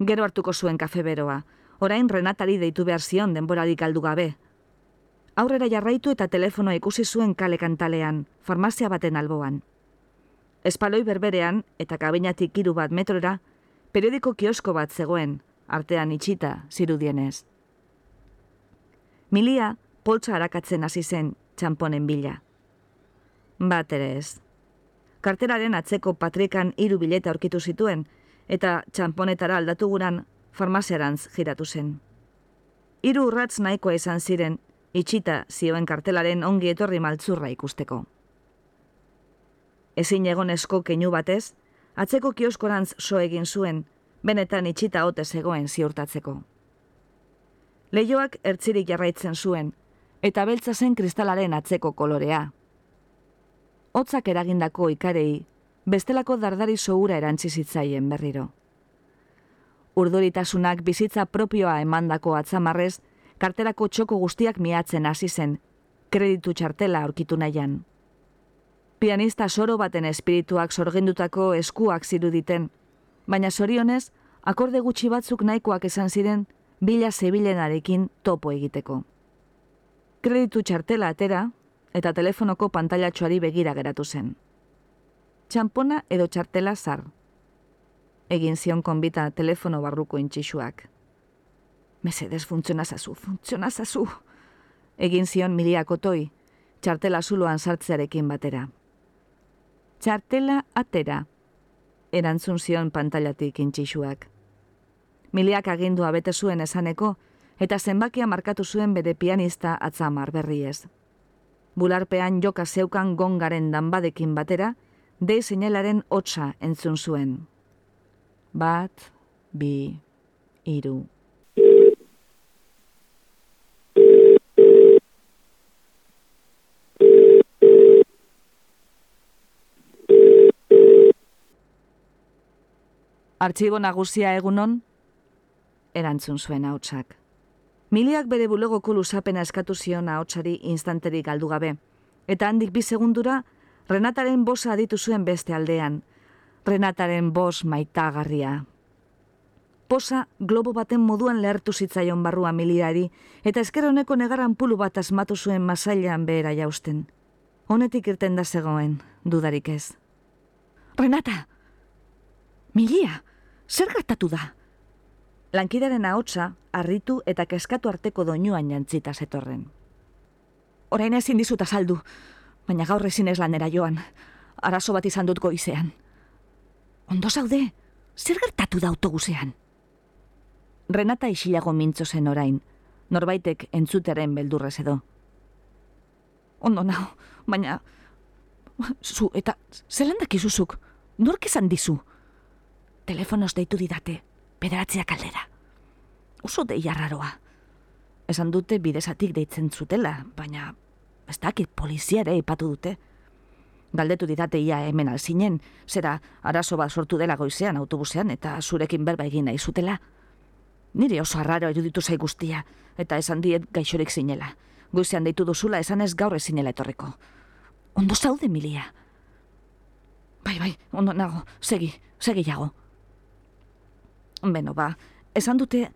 Gero hartuko zuen kafe beroa, orain renatari deitu behar zion denboradik aldu gabe. Aurrera jarraitu eta telefonoa ikusi zuen kale kantalean, farmazia baten alboan. Espaloi berberean eta kabinatik hiru bat metrora, periodiko kiosko bat zegoen, artean itxita, zirudienez. Milia, poltsa harakatzen hasi zen, txamponen bila. Bat ere ez. Karteraren atzeko patrikan hiru bileta aurkitu zituen, eta txamponetara aldatu guran farmaziarantz giratu zen. Hiru urratz nahikoa izan ziren, itxita zioen kartelaren ongi etorri maltzurra ikusteko. Ezin egonesko keinu batez, atzeko kioskorantz so egin zuen, benetan itxita hote zegoen ziurtatzeko. Leioak ertzirik jarraitzen zuen, eta beltza zen kristalaren atzeko kolorea. Hotzak eragindako ikarei, bestelako dardari soura erantzi zitzaien berriro. Urduritasunak bizitza propioa emandako atzamarrez, karterako txoko guztiak miatzen hasi zen, kreditu txartela aurkitu nahian. Pianista soro baten espirituak sorgendutako eskuak ziruditen, baina zorionez, akorde gutxi batzuk nahikoak esan ziren, bila zebilenarekin topo egiteko. Kreditu txartela atera, eta telefonoko pantailatxoari begira geratu zen. Txampona edo txartela zar, egin zion konbita telefono barruko intxixuak. Mesedes funtziona zazu, funtziona zazu. Egin zion miliak otoi, txartela zuloan sartzearekin batera. Txartela atera, erantzun zion pantailatik intxixuak. Miliak agindua bete zuen esaneko, eta zenbakia markatu zuen bere pianista atzamar berriez. Bularpean joka zeukan gongaren danbadekin batera, de zinelaren hotza entzun zuen bat, bi, iru. Artxibo nagusia egunon, erantzun zuen hautsak. Miliak bere bulegoko lusapena eskatu zion hautsari instanterik galdu gabe, eta handik bi segundura, Renataren bosa aditu zuen beste aldean, Renataren bos maitagarria. Posa globo baten moduan lehertu zitzaion barrua miliari, eta esker honeko negaran pulu bat asmatu zuen masailan behera jausten. Honetik irten da zegoen, dudarik ez. Renata! Milia! Zer gertatu da? Lankidaren ahotsa, harritu eta keskatu arteko doinuan jantzita zetorren. Orain ezin dizuta saldu, baina gaur ezin ez lanera joan. Arazo bat izan dut goizean. Ondo zaude, zer gertatu da autobusean? Renata isilago mintzo zen orain, norbaitek entzuteren beldurrez edo. Ondo nao, baina... Zu, eta zelan dakizuzuk, nork esan dizu? Telefonos deitu didate, bederatziak aldera. Oso deia raroa. Esan dute bidezatik deitzen zutela, baina ez dakit poliziare ipatu dute galdetu didate ia hemen alzinen, zera arazo bat sortu dela goizean autobusean eta zurekin berba egin nahi zutela. Nire oso arraro eruditu zai guztia, eta esan diet gaixorik zinela. Goizean deitu duzula esan ez gaur ezinela etorriko. Ondo zaude, Milia? Bai, bai, ondo nago, segi, segi jago. Beno, ba, esan dute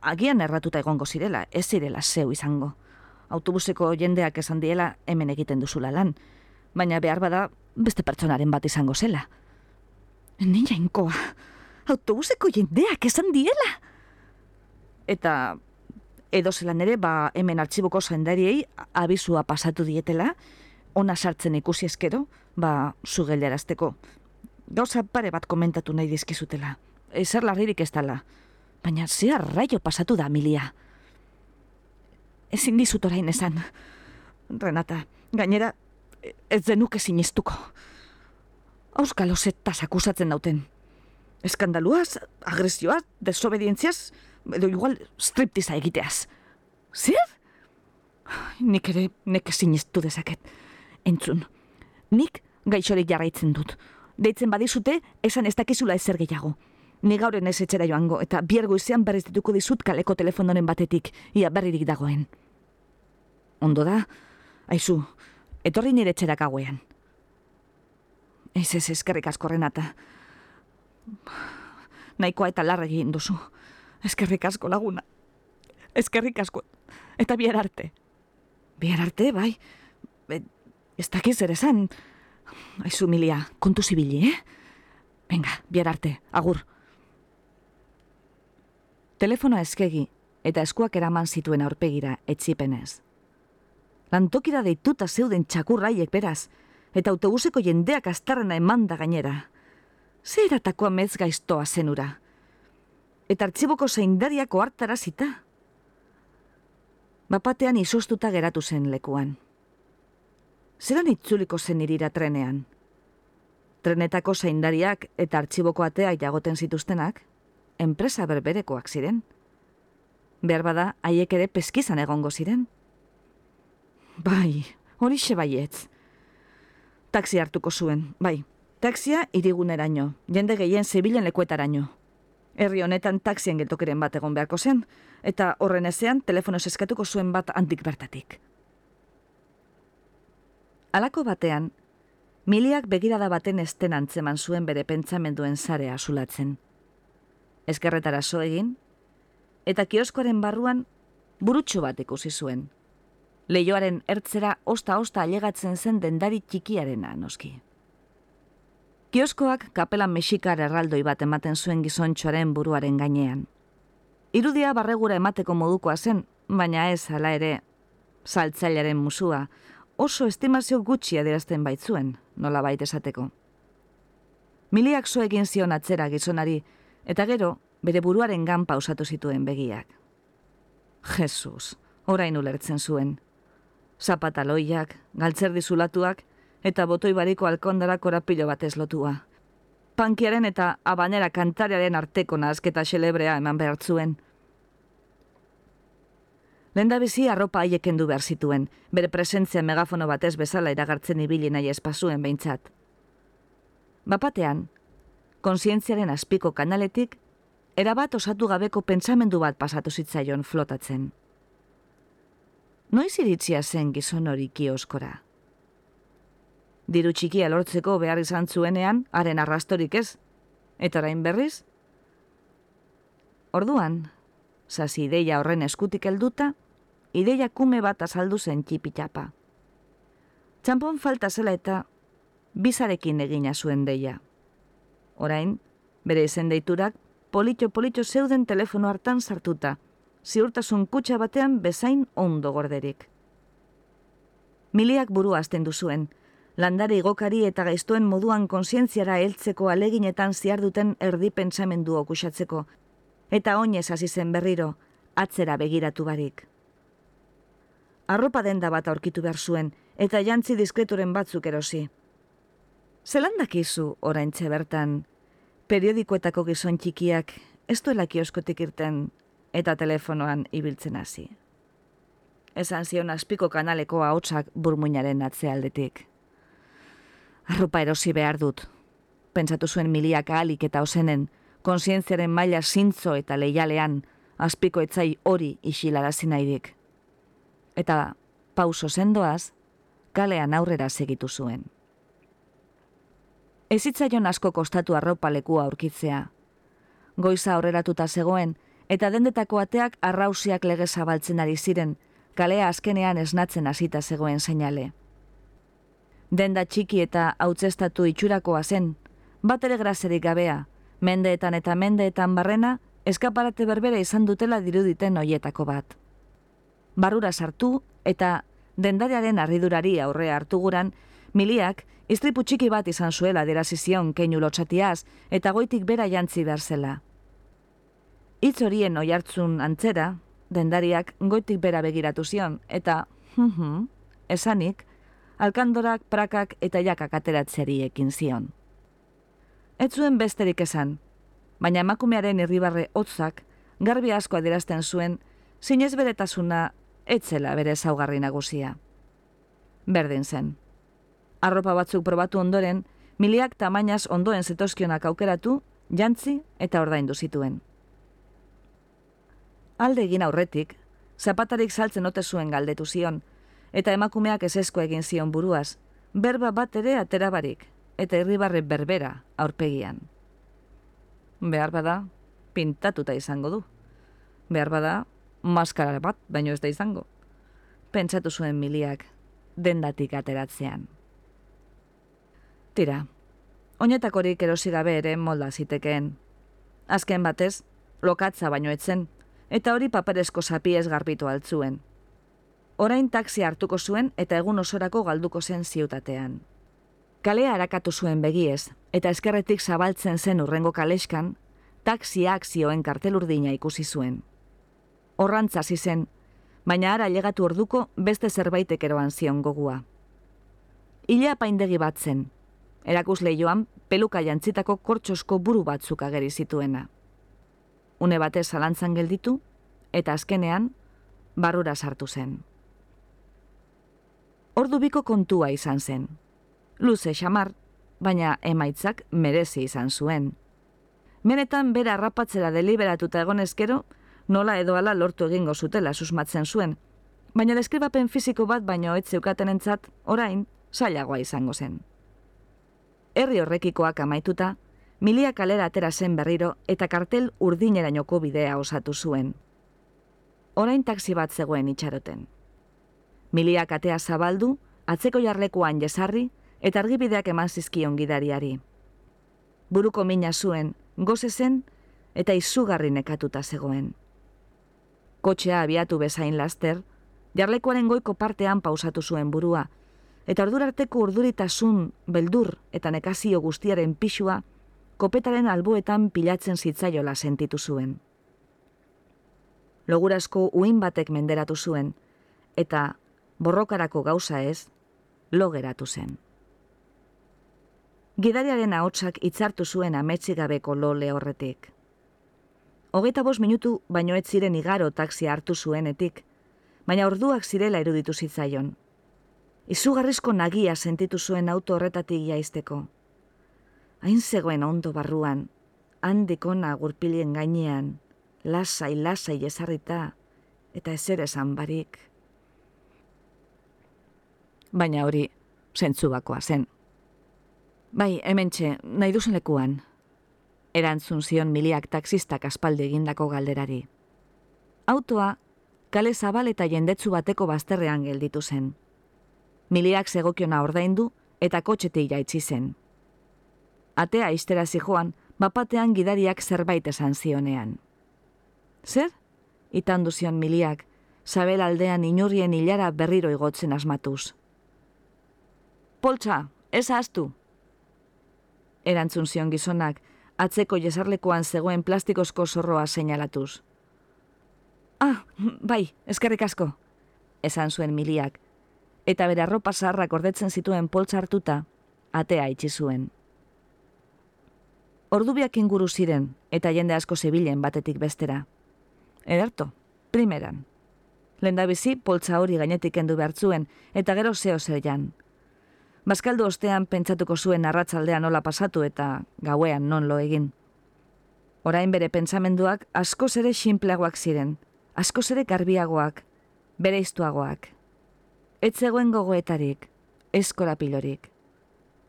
agian erratuta egongo zirela, ez zirela zeu izango. Autobuseko jendeak esan diela hemen egiten duzula lan, baina behar bada beste pertsonaren bat izango zela. Nina inkoa, autobuseko jendeak esan diela. Eta edo zelan ere, ba, hemen artxibuko zendariei abizua pasatu dietela, ona sartzen ikusi eskero, ba, zugelderazteko. Gauza pare bat komentatu nahi dizkizutela. Ezer larririk ez dala. Baina zea raio pasatu da, Milia. Ezin dizut orain esan. Renata, gainera, ez denuke sinistuko. Auskalo zetaz akusatzen dauten. Eskandaluaz, agresioaz, desobedientziaz, edo igual striptiza egiteaz. Zer? Nik ere nek sinistu dezaket. Entzun, nik gaixorik jarraitzen dut. Deitzen badizute, esan ez dakizula ezer gehiago. Ni gauren ez etxera joango, eta biergo izan berriz dituko dizut kaleko telefonoren batetik, ia berririk dagoen. Ondo da, aizu, etorri nire etxera gauean. Ez ez eskerrik asko renata. Nahikoa eta larra egin duzu. Eskerrik asko laguna. Eskerrik asko. Eta bihar arte. Bihar arte, bai. E, ez dakiz ere zan. Aizu, Milia, kontu zibili, eh? Venga, bihar arte, agur. Telefonoa eskegi eta eskuak eraman zituen aurpegira etzipenez. Lantokira deituta zeuden txakurraiek beraz, eta autobuseko jendeak astarrena emanda gainera. Zer atakoa mez gaiztoa zenura. Eta artxiboko zeindariako hartara zita. Bapatean izostuta geratu zen lekuan. Zeran itzuliko zen irira trenean? Trenetako zeindariak eta artxiboko atea jagoten zituztenak, enpresa berberekoak ziren. Behar bada, haiek ere peskizan egongo ziren. Bai, hori baietz. Taxi hartuko zuen, bai. Taxia iriguneraino, jende gehien zebilen lekuetaraino. Herri honetan taxien geltokeren bat egon beharko zen, eta horren ezean telefonoz eskatuko zuen bat antik bertatik. Alako batean, miliak begirada baten esten antzeman zuen bere pentsamenduen zarea asulatzen eskerretara egin, eta kioskoaren barruan burutxo bat ikusi zuen. Leioaren ertzera osta-osta alegatzen zen dendari txikiarena noski. Kioskoak kapelan mexikar erraldoi bat ematen zuen gizontxoaren buruaren gainean. Irudia barregura emateko modukoa zen, baina ez hala ere, saltzailaren musua, oso estimazio gutxi adierazten baitzuen, nola baita esateko. Miliak zo egin zion atzera gizonari, eta gero, bere buruaren gan pausatu zituen begiak. Jesus, orain ulertzen zuen. Zapataloiak, galtzerdi zulatuak, eta botoi bariko alkondara korapilo batez lotua. Pankiaren eta abanera kantariaren arteko nazketa xelebrea eman behar zuen. Lenda bizi arropa haieken du behar zituen, bere presentzia megafono batez bezala iragartzen ibili nahi espazuen behintzat. Bapatean, konsientziaren azpiko kanaletik, erabat osatu gabeko pentsamendu bat pasatu zitzaion flotatzen. Noiz iritzia zen gizon hori kioskora? Diru txikia lortzeko behar izan zuenean, haren arrastorik ez, eta orain berriz? Orduan, sasi ideia horren eskutik helduta, ideia kume bat azaldu zen txipitapa. Txampon falta zela eta bizarekin egina zuen deia orain, bere izen deiturak, politxo-politxo zeuden telefono hartan sartuta, ziurtasun kutsa batean bezain ondo gorderik. Miliak buru azten duzuen, landari igokari eta gaiztuen moduan konsientziara heltzeko aleginetan ziar duten erdi pentsamendu okusatzeko, eta oinez hasi zen berriro, atzera begiratu barik. Arropa denda bat aurkitu behar zuen, eta jantzi diskreturen batzuk erosi. Zelan dakizu oraintxe bertan, periodikoetako gizon txikiak ez duela kioskotik irten eta telefonoan ibiltzen hasi. Esan zion azpiko kanaleko ahotsak burmuinaren atzealdetik. Arropa erosi behar dut. Pentsatu zuen miliak ahalik eta osenen, konsientziaren maila zintzo eta leialean, azpiko etzai hori isilarazi nahidik. Eta pauso sendoaz, kalean aurrera segitu zuen. Ezitzaion asko kostatu arropa lekua aurkitzea. Goiza aurreratuta zegoen, eta dendetako ateak arrausiak lege zabaltzen ari ziren, kalea azkenean esnatzen hasita zegoen seinale. Denda txiki eta hautzestatu itxurakoa zen, bat ere grazerik gabea, mendeetan eta mendeetan barrena, eskaparate berbera izan dutela diruditen hoietako bat. Barura sartu eta dendariaren arridurari aurre hartu guran, miliak Istripu txiki bat izan zuela derazizion keinu lotxatiaz eta goitik bera jantzi behar zela. Itz horien oi hartzun antzera, dendariak goitik bera begiratu zion eta, hm, esanik, alkandorak, prakak eta jakak ateratzeari ekin zion. Ez zuen besterik esan, baina emakumearen irribarre hotzak garbi asko adierazten zuen zinez beretasuna etzela bere zaugarri nagusia. Berdin zen. Arropa batzuk probatu ondoren, miliak tamainaz ondoen zetoskionak aukeratu, jantzi eta ordaindu zituen. Alde egin aurretik, zapatarik saltzen ote zuen galdetu zion, eta emakumeak esesko egin zion buruaz, berba bat ere aterabarik, eta irribarre berbera aurpegian. Behar bada, pintatuta izango du. Behar bada, maskara bat, baino ez da izango. Pentsatu zuen miliak, dendatik ateratzean. Tira, oinetakorik erosi gabe ere molda zitekeen. Azken batez, lokatza baino etzen, eta hori paperezko zapiez garbitu altzuen. Orain taksi hartuko zuen eta egun osorako galduko zen ziutatean. Kalea harakatu zuen begiez, eta eskerretik zabaltzen zen urrengo kaleskan, taksiak zioen kartelurdina ikusi zuen. Horrantza zen, baina ara llegatu orduko beste zerbaitek eroan zion gogua. Ilea paindegi bat zen, erakus lehioan peluka jantzitako kortxosko buru batzuk ageri zituena. Une batez zalantzan gelditu, eta azkenean, barrura sartu zen. Ordu biko kontua izan zen. Luze xamar, baina emaitzak merezi izan zuen. Menetan bera rapatzera deliberatuta egonezkero, nola edo ala lortu egingo zutela susmatzen zuen, baina deskribapen fiziko bat baino ez zeukaten entzat, orain, zailagoa izango zen. Herri horrekikoak amaituta, milia kalera atera zen berriro eta kartel urdinerainoko bidea osatu zuen. Orain taksi bat zegoen itxaroten. Milia katea zabaldu, atzeko jarlekuan jesarri eta argibideak eman zizkion gidariari. Buruko mina zuen, goze zen eta izugarri nekatuta zegoen kotxea abiatu bezain laster, jarlekoaren goiko partean pausatu zuen burua, eta ordurarteko urduritasun, beldur eta nekazio guztiaren pixua, kopetaren albuetan pilatzen zitzaiola sentitu zuen. Logurasko uin batek menderatu zuen, eta borrokarako gauza ez, logeratu zen. Gidariaren ahotsak itzartu zuen ametsigabeko lole horretik hogeita bost minutu baino ez ziren igaro taksi hartu zuenetik, baina orduak zirela iruditu zitzaion. Izugarrizko nagia sentitu zuen auto horretatik jaizteko. Hain zegoen ondo barruan, handikona gurpilien gainean, lasai, lasai ezarrita, eta ezer esan barik. Baina hori, zentzu bakoa zen. Bai, hemen txe, nahi duzen lekuan, erantzun zion miliak taksistak aspalde egindako galderari. Autoa, kale zabal eta jendetzu bateko bazterrean gelditu zen. Miliak segokiona ordaindu eta kotxete iraitzi zen. Atea iztera zijoan, bapatean gidariak zerbait esan zionean. Zer? Itandu zion miliak, sabel aldean inurrien hilara berriro igotzen asmatuz. Poltsa, ez astu! Erantzun zion gizonak, atzeko jesarlekoan zegoen plastikozko zorroa seinalatuz. Ah, bai, eskerrik asko, esan zuen miliak, eta bere arropa zaharrak ordetzen zituen poltsa hartuta, atea itxi zuen. Ordubiak inguru ziren, eta jende asko zebilen batetik bestera. Ederto, primeran. Lendabizi poltsa hori gainetik endu behartzuen, eta gero zeo zer jan, Baskaldu ostean pentsatuko zuen arratsaldean nola pasatu eta gauean non lo egin. Orain bere pentsamenduak asko ere sinpleagoak ziren, asko ere garbiagoak, bere iztuagoak. Ez zegoen gogoetarik, eskora pilorik.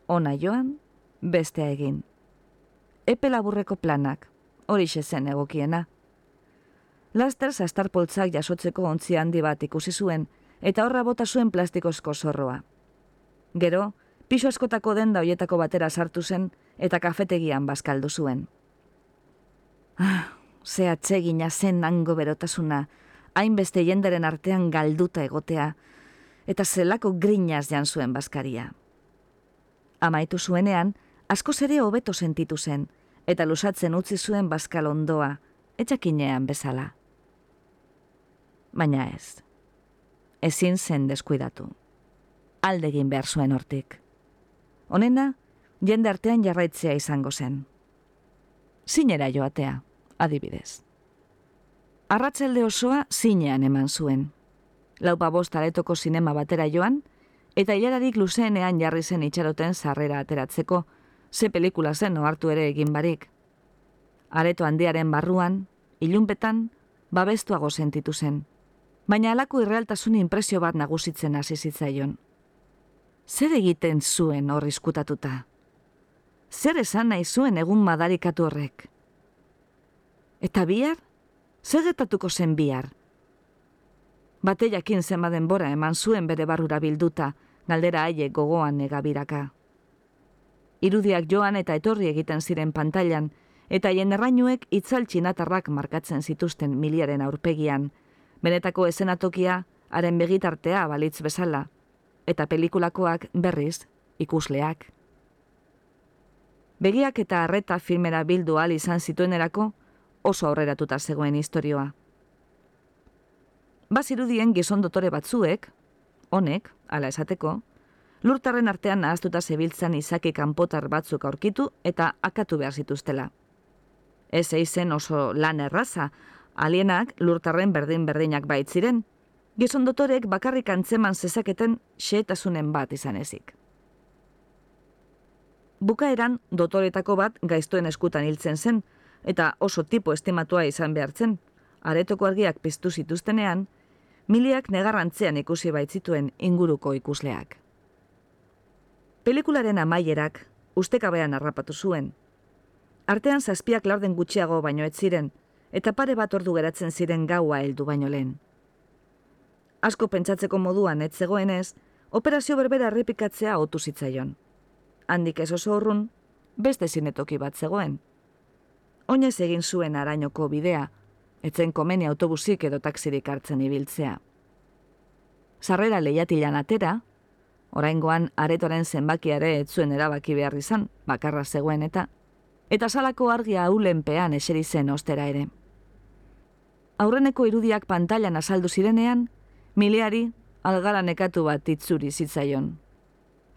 Ona joan, beste egin. Epe laburreko planak, hori zen egokiena. Laster zastarpoltzak jasotzeko ontzi handi bat ikusi zuen, eta horra bota zuen plastikozko zorroa. Gero, piso askotako den da hoietako batera sartu zen eta kafetegian bazkaldu zuen. Ah, ze atsegina zen nango berotasuna, hainbeste jenderen artean galduta egotea, eta zelako grinaz jan zuen bazkaria. Amaitu zuenean, asko ere hobeto sentitu zen, eta lusatzen utzi zuen bazkal ondoa, etxakinean bezala. Baina ez, ezin zen deskuidatu aldegin behar zuen hortik. Honena, jende artean jarraitzea izango zen. Zinera joatea, adibidez. Arratzelde osoa zinean eman zuen. Laupa bost aletoko sinema batera joan, eta hilararik luzeenean jarri zen itxaroten sarrera ateratzeko, ze pelikula zen ohartu ere egin barik. Areto handiaren barruan, ilunpetan, babestuago sentitu zen, baina alako irrealtasun inpresio bat nagusitzen hasi zitzaion. Zer egiten zuen hor izkutatuta? Zer esan nahi zuen egun madarikatu horrek? Eta bihar? Zer getatuko zen bihar? Bate jakin zenba denbora eman zuen bere barrura bilduta, galdera haiek gogoan negabiraka. Irudiak joan eta etorri egiten ziren pantailan, eta hien errainuek itzaltxinatarrak markatzen zituzten miliaren aurpegian, benetako esenatokia haren begitartea balitz bezala, eta pelikulakoak berriz ikusleak. Begiak eta arreta filmera bildu al izan zituenerako oso aurreratuta zegoen historioa. Bazirudien gizon dotore batzuek, honek, ala esateko, lurtarren artean nahaztuta zebiltzan izaki kanpotar batzuk aurkitu eta akatu behar zituztela. Ez eizen oso lan erraza, alienak lurtarren berdin-berdinak baitziren, gizon dotorek bakarrik antzeman zezaketen xeetasunen bat izan ezik. Bukaeran dotoretako bat gaiztoen eskutan hiltzen zen, eta oso tipo estimatua izan behartzen, aretoko argiak piztu zituztenean, miliak negarrantzean ikusi baitzituen inguruko ikusleak. Pelikularen amaierak ustekabean harrapatu zuen. Artean zazpiak laurden gutxiago baino ez ziren, eta pare bat ordu geratzen ziren gaua heldu baino lehen. Asko pentsatzeko moduan ez zegoenez, operazio berbera errepikatzea otu zitzaion. Handik ez oso horrun, beste zinetoki bat zegoen. Oinez egin zuen arainoko bidea, etzen komeni autobusik edo taksirik hartzen ibiltzea. Sarrera lehiatilan atera, oraingoan aretoren zenbakiare ez zuen erabaki behar izan, bakarra zegoen eta, eta salako argia haulenpean eseri zen ostera ere. Aurreneko irudiak pantailan azaldu zirenean, miliari algara nekatu bat itzuri zitzaion.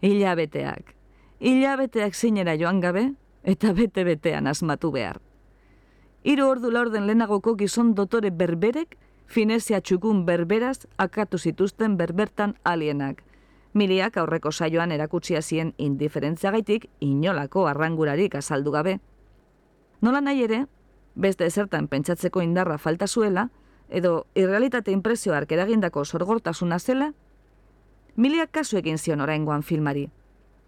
Hilabeteak, hilabeteak zinera joan gabe, eta bete-betean asmatu behar. Hiru ordu laurden lehenagoko gizon dotore berberek, finezia txukun berberaz akatu zituzten berbertan alienak. Miliak aurreko saioan erakutsia zien indiferentziagaitik inolako arrangurarik azaldu gabe. Nola nahi ere, beste ezertan pentsatzeko indarra falta zuela, edo irrealitate impresio eragindako sorgortasuna zela, miliak kasu egin zion oraingoan filmari.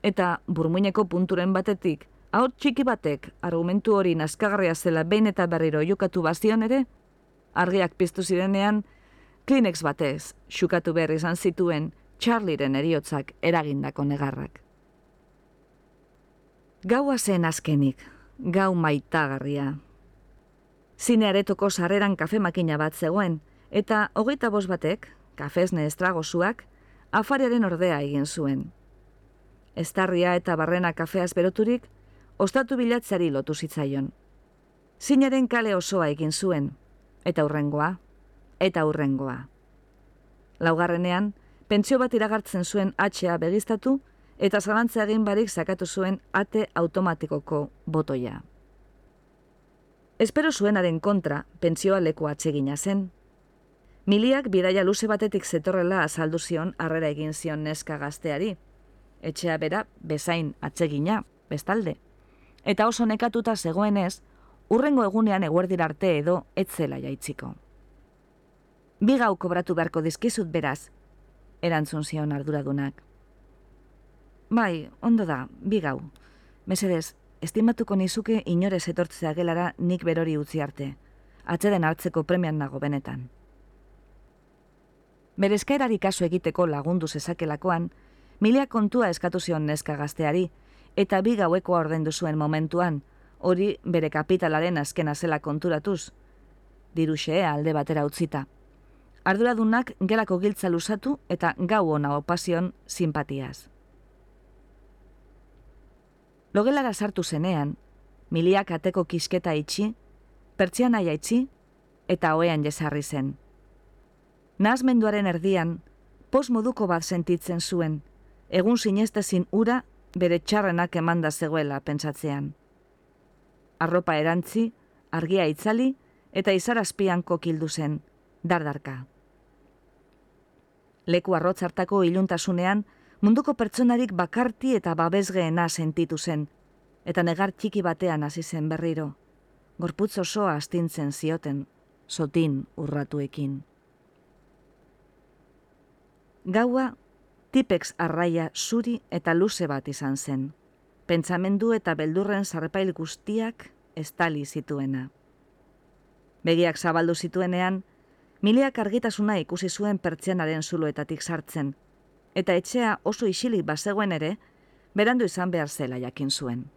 Eta burmuineko punturen batetik hau txiki batek argumentu hori naskagarria zela behin eta berriro jokatu bazion ere, argiak piztu zirenean, Kleenex batez, xukatu behar izan zituen Charlieren eriotzak eragindako negarrak. Gaua zen azkenik, gau maitagarria. Zine aretoko sarreran kafe makina bat zegoen, eta hogeita bos batek, kafesne estragozuak, afariaren ordea egin zuen. Estarria eta barrena kafeaz beroturik, ostatu bilatzari lotu zitzaion. Zinaren kale osoa egin zuen, eta urrengoa, eta urrengoa. Laugarrenean, pentsio bat iragartzen zuen atxea begiztatu, eta zalantza egin barik zakatu zuen ate automatikoko botoia. Espero zuenaren kontra, pentsioa leku atsegina zen. Miliak bidaia luze batetik zetorrela azaldu zion harrera egin zion neska gazteari. Etxea bera, bezain atsegina, bestalde eta oso nekatuta zegoenez, urrengo egunean eguerdir arte edo etzela jaitziko. Bi gau kobratu beharko dizkizut beraz, erantzun zion arduradunak. Bai, ondo da, bi gau. Mesedez, estimatuko nizuke inorez etortzea gelara nik berori utzi arte. Atzeden hartzeko premian nago benetan. Berezkaerari kasu egiteko lagundu zezakelakoan, milea kontua eskatu zion neska gazteari, eta bi gaueko ordendu zuen momentuan, hori bere kapitalaren azkena zela konturatuz, diruxe alde batera utzita. Arduradunak gelako giltza lusatu eta gau ona opasion simpatiaz. Logelara sartu zenean, miliak ateko kisketa itxi, pertsian aia eta hoean jesarri zen. Nazmenduaren erdian, pos moduko bat sentitzen zuen, egun sinestezin ura bere txarrenak emanda zegoela pentsatzean. Arropa erantzi, argia itzali eta izarazpian kokildu zen, dardarka. Leku arrotzartako iluntasunean, munduko pertsonarik bakarti eta babesgeena sentitu zen, eta negar txiki batean hasi zen berriro. Gorputz osoa astintzen zioten, sotin urratuekin. Gaua, tipex arraia zuri eta luze bat izan zen. Pentsamendu eta beldurren zarpail guztiak estali zituena. Begiak zabaldu zituenean, miliak argitasuna ikusi zuen pertsianaren zuloetatik sartzen, eta etxea oso isilik bazegoen ere, berandu izan behar zela jakin zuen.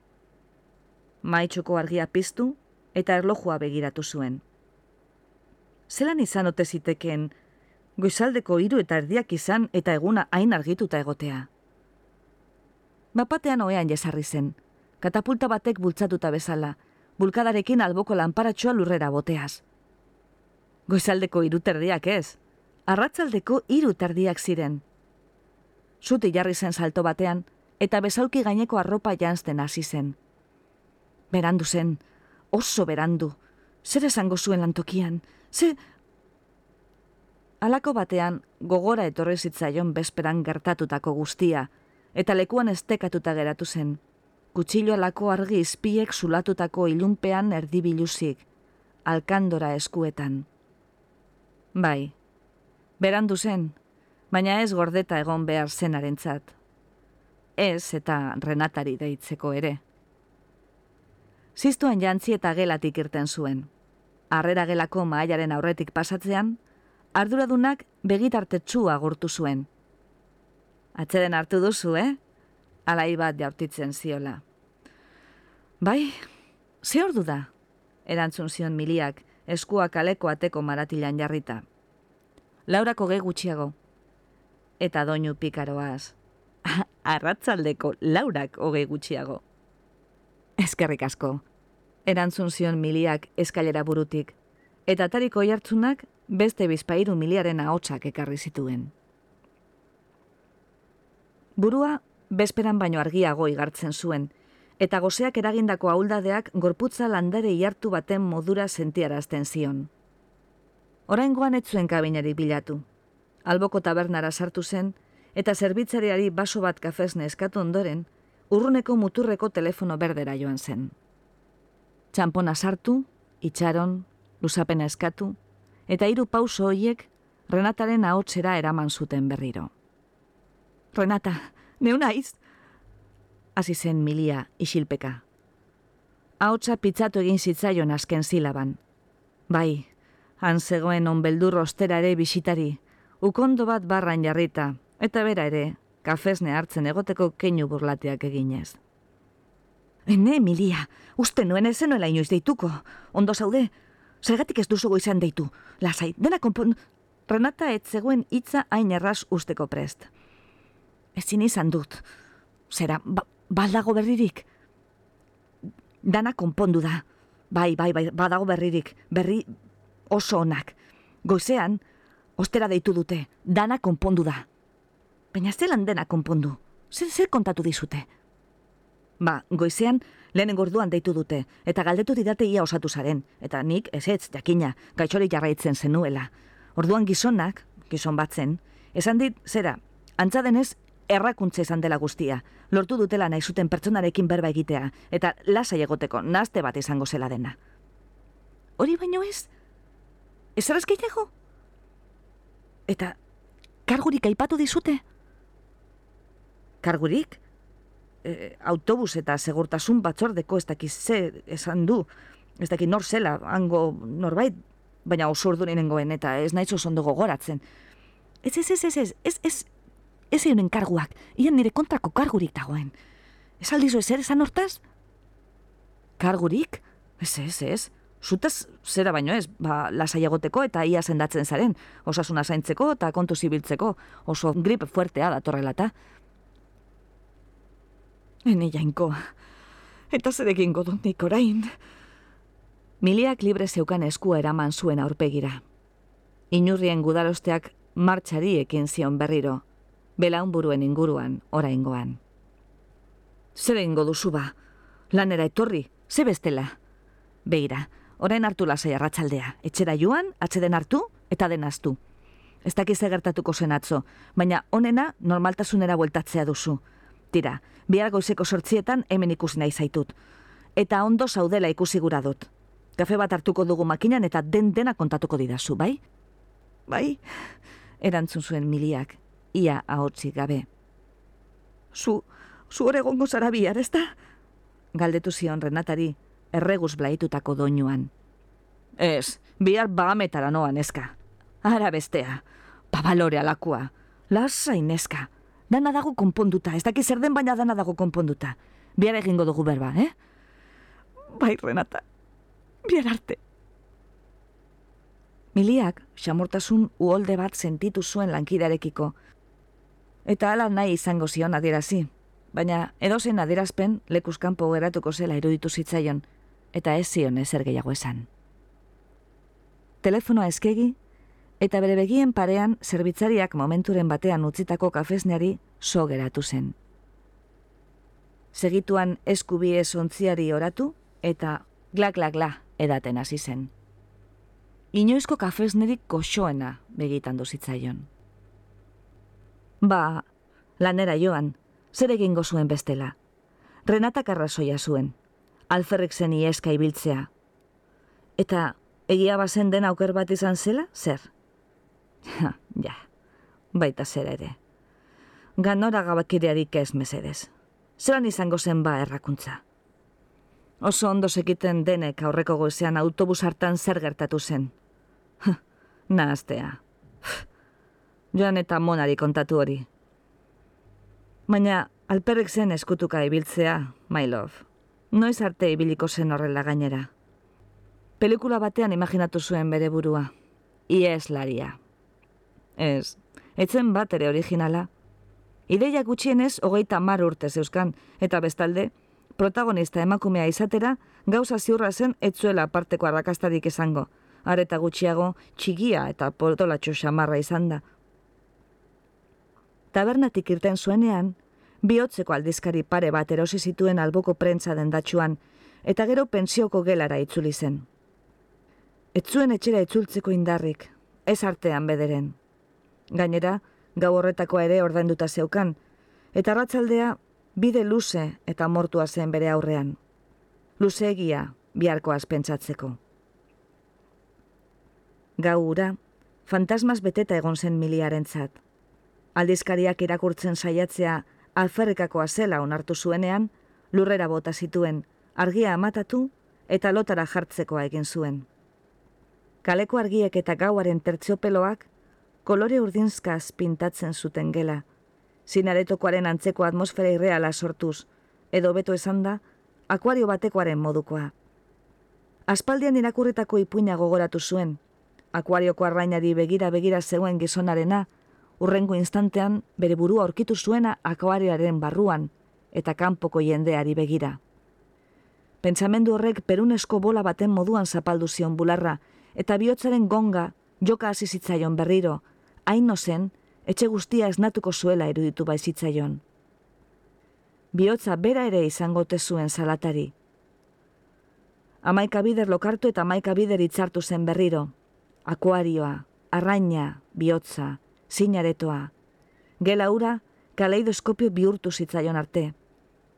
Maitxuko argia piztu eta erlojua begiratu zuen. Zelan izan ote zitekeen, goizaldeko hiru eta erdiak izan eta eguna hain argituta egotea. Bapatean oean jesarri zen, katapulta batek bultzatuta bezala, bulkadarekin alboko lanparatxoa lurrera boteaz. Goizaldeko iruterdiak ez, arratzaldeko iruterdiak ziren. Zuti jarri zen salto batean, eta bezauki gaineko arropa janzten hasi zen. Berandu zen, oso berandu, zer esango zuen lantokian, ze... Alako batean, gogora etorri zitzaion bezperan gertatutako guztia, eta lekuan estekatuta geratu zen, kutsillo alako argi izpiek zulatutako ilunpean erdibiluzik, alkandora eskuetan. Bai, berandu zen, baina ez gordeta egon behar zenarentzat. Ez eta renatari deitzeko ere. Ziztuen jantzi eta gelatik irten zuen. Arrera gelako maaiaren aurretik pasatzean, arduradunak begitartetxua agurtu zuen. Atxeden hartu duzu, eh? alai bat jaurtitzen ziola. Bai, ze ordu da? Erantzun zion miliak, eskua kaleko ateko maratilan jarrita. Laurako ge gutxiago. Eta doinu pikaroaz. Arratzaldeko laurak hogei gutxiago. Ezkerrik asko. Erantzun zion miliak eskailera burutik. Eta tariko jartzunak beste bizpairu miliaren ahotsak ekarri zituen. Burua bezperan baino argiago igartzen zuen, eta gozeak eragindako auldadeak gorputza landare iartu baten modura sentiarazten zion. Oraingoan ez zuen kabinari bilatu. Alboko tabernara sartu zen, eta zerbitzariari baso bat kafesne eskatu ondoren, urruneko muturreko telefono berdera joan zen. Txampona sartu, itxaron, lusapena eskatu, eta hiru pauso hoiek Renataren ahotsera eraman zuten berriro. Renata, neu naiz? Hasi zen milia isilpeka. Ahotsa pitzatu egin zitzaion azken zilaban. Bai, han zegoen onbeldur ostera ere bisitari, ukondo bat barran jarrita, eta bera ere, kafesne hartzen egoteko keinu burlateak eginez. Ene, Emilia, uste nuen ezen noela inoiz deituko. Ondo zaude, zergatik ez duzu goizan deitu. Lasai, dena konpon... Renata ez zegoen hitza hain erraz usteko prest ezin izan dut. Zera, ba, baldago berririk? Dana konpondu da. Bai, bai, bai, badago berririk. Berri oso onak. Goizean, ostera deitu dute. Dana konpondu da. Baina zelan dena konpondu? Zer, zer kontatu dizute? Ba, goizean, lehenen gorduan deitu dute, eta galdetu didate ia osatu zaren, eta nik, ez ez, jakina, gaitxori jarraitzen zenuela. Orduan gizonak, gizon batzen, esan dit, zera, antzadenez, errakuntza izan dela guztia. Lortu dutela nahi zuten pertsonarekin berba egitea, eta lasai egoteko nazte bat izango zela dena. Hori baino ez? Ez gehiago? Eta kargurik aipatu dizute? Kargurik? E, autobus eta segurtasun batzordeko ez dakiz ze esan du, ez dakiz nor zela, hango norbait, baina oso urdu eta ez nahi ondo gogoratzen. Ez, ez, ez, ez, ez, ez, ez, ez euren karguak, ian nire kontrako kargurik dagoen. Ez aldizu ez ere hortaz? Kargurik? Ez, ez, ez. Zutaz zera baino ez, ba, lasai egoteko eta ia sendatzen zaren, osasuna zaintzeko eta kontu zibiltzeko, oso grip fuertea datorrelata. Hene jainko, eta zerekin godontik orain. Miliak libre zeukan eskua eraman zuen aurpegira. Inurrien gudarosteak martxari ekin zion berriro belaun buruen inguruan, oraingoan. Zer egingo duzu ba? Lanera etorri, ze bestela? Beira, orain hartu lasai arratsaldea, etxera joan, atxeden hartu eta denaztu. Ez dakiz gertatuko zen atzo, baina onena normaltasunera bueltatzea duzu. Tira, bihar goizeko sortzietan hemen ikusi nahi zaitut. Eta ondo zaudela ikusi gura dut. Kafe bat hartuko dugu makinan eta den dena kontatuko didazu, bai? Bai, erantzun zuen miliak, ia ahotzi gabe. Zu, zu hor egongo zara bihar, ez da? Galdetu zion Renatari, erreguz blaitutako doinuan. Ez, bihar bagametara noan, eska. Ara bestea, babalore alakua. Lasai, neska. Dana dago konponduta, ez dakiz zer den baina dana dago konponduta. Bihar egingo dugu berba, eh? Bai, Renata, bihar arte. Miliak, xamortasun uolde bat sentitu zuen lankidarekiko. Eta ala nahi izango zion adierazi, baina edozen adierazpen lekuskanpo geratuko zela iruditu zitzaion, eta ez zion ezer gehiago esan. Telefonoa eskegi, eta bere begien parean zerbitzariak momenturen batean utzitako kafesneari so geratu zen. Segituan eskubie zontziari oratu, eta gla-gla-gla edaten hasi zen inoizko kafesnerik goxoena begitan duzitzaion. Ba, lanera joan, zer egingo zuen bestela. Renata karrazoia zuen, alferrik zen ieska ibiltzea. Eta egia bazen den auker bat izan zela, zer? Ja, baita zer ere. Ganora gabakidearik ez mesedez. Zeran izango zen ba errakuntza. Oso ondo sekiten denek aurreko goizean autobus hartan zer gertatu zen. Nahaztea. Joan eta monari kontatu hori. Baina, alperrek zen eskutuka ibiltzea, my love. Noiz arte ibiliko zen horrela gainera. Pelikula batean imaginatu zuen bere burua. Ies laria. Ez, etzen bat ere originala. Ideia gutxienez hogeita mar urte zeuskan, eta bestalde, protagonista emakumea izatera, gauza ziurra zen etzuela parteko arrakastarik esango, areta gutxiago txigia eta portolatxo xamarra izan da. Tabernatik irten zuenean, bihotzeko aldizkari pare bat erosi zituen alboko prentza dendatxuan, eta gero pensioko gelara itzuli zen. Ez zuen etxera itzultzeko indarrik, ez artean bederen. Gainera, gau horretakoa ere ordainduta zeukan, eta ratzaldea bide luze eta mortua zen bere aurrean. Luze egia, biharkoaz pentsatzeko. Gaura, fantasmas beteta egon zen miliaren zat. Aldizkariak irakurtzen saiatzea alferrikakoa zela onartu zuenean, lurrera bota zituen, argia amatatu eta lotara jartzekoa egin zuen. Kaleko argiek eta gauaren tertxopeloak kolore urdinskaz pintatzen zuten gela, zinaretokoaren antzeko atmosfera irreala sortuz, edo beto esan da, akuario batekoaren modukoa. Aspaldian irakurritako ipuina gogoratu zuen, akuarioko arrainari begira begira zeuen gizonarena, urrengo instantean bere burua aurkitu zuena akuarioaren barruan eta kanpoko jendeari begira. Pentsamendu horrek perunesko bola baten moduan zapaldu zion bularra, eta bihotzaren gonga joka hasi zitzaion berriro, hain zen, etxe guztia esnatuko zuela eruditu baizitzaion. Bihotza bera ere izango zuen salatari. Amaika bider lokartu eta amaika bider itzartu zen berriro, akuarioa, arraina, bihotza, zinaretoa. Gela ura, kaleidoskopio bihurtu zitzaion arte.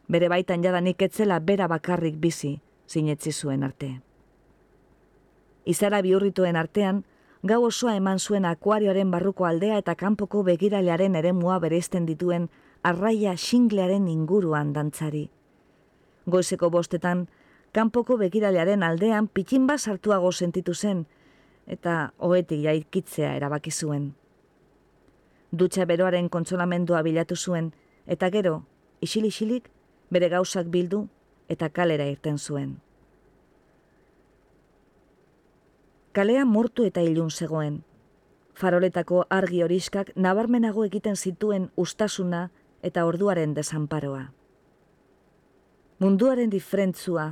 Bere baitan jadanik etzela bera bakarrik bizi, zinetzi zuen arte. Izara bihurrituen artean, gau osoa eman zuen akuarioaren barruko aldea eta kanpoko begiralearen eremua bereizten dituen arraia xinglearen inguruan dantzari. Goizeko bostetan, kanpoko begiralearen aldean pitxinba sartuago sentitu zen, eta hoetik jaikitzea erabaki zuen. Dutxa beroaren kontsolamendua bilatu zuen, eta gero, isil-isilik, bere gauzak bildu eta kalera irten zuen. Kalea mortu eta ilun zegoen. Faroletako argi horiskak nabarmenago egiten zituen ustasuna eta orduaren desanparoa. Munduaren diferentzua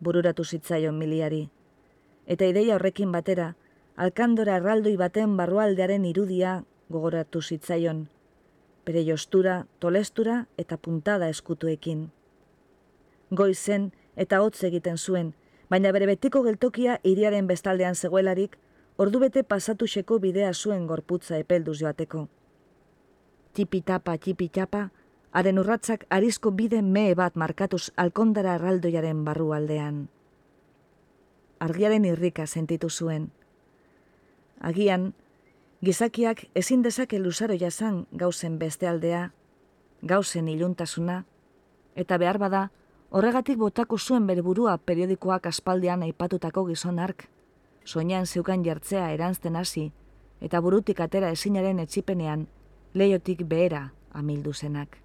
bururatu zitzaion miliari, eta ideia horrekin batera, alkandora erraldoi baten barrualdearen irudia gogoratu zitzaion. bere jostura, tolestura eta puntada eskutuekin. Goizen eta hotz egiten zuen, baina bere betiko geltokia iriaren bestaldean zegoelarik, ordubete pasatuxeko bidea zuen gorputza epelduz joateko. Tipitapa, tipitapa, haren urratzak arizko bide mee bat markatuz alkondara arraldoiaren barru aldean. Argiaren irrika sentitu zuen. Agian, gizakiak ezin dezake luzaro jasan gauzen beste aldea, gauzen iluntasuna, eta behar bada, horregatik botako zuen bere burua periodikoak aspaldian aipatutako gizon ark, soinean zeukan jertzea eranzten hasi, eta burutik atera ezinaren etxipenean, leiotik behera amildu zenak.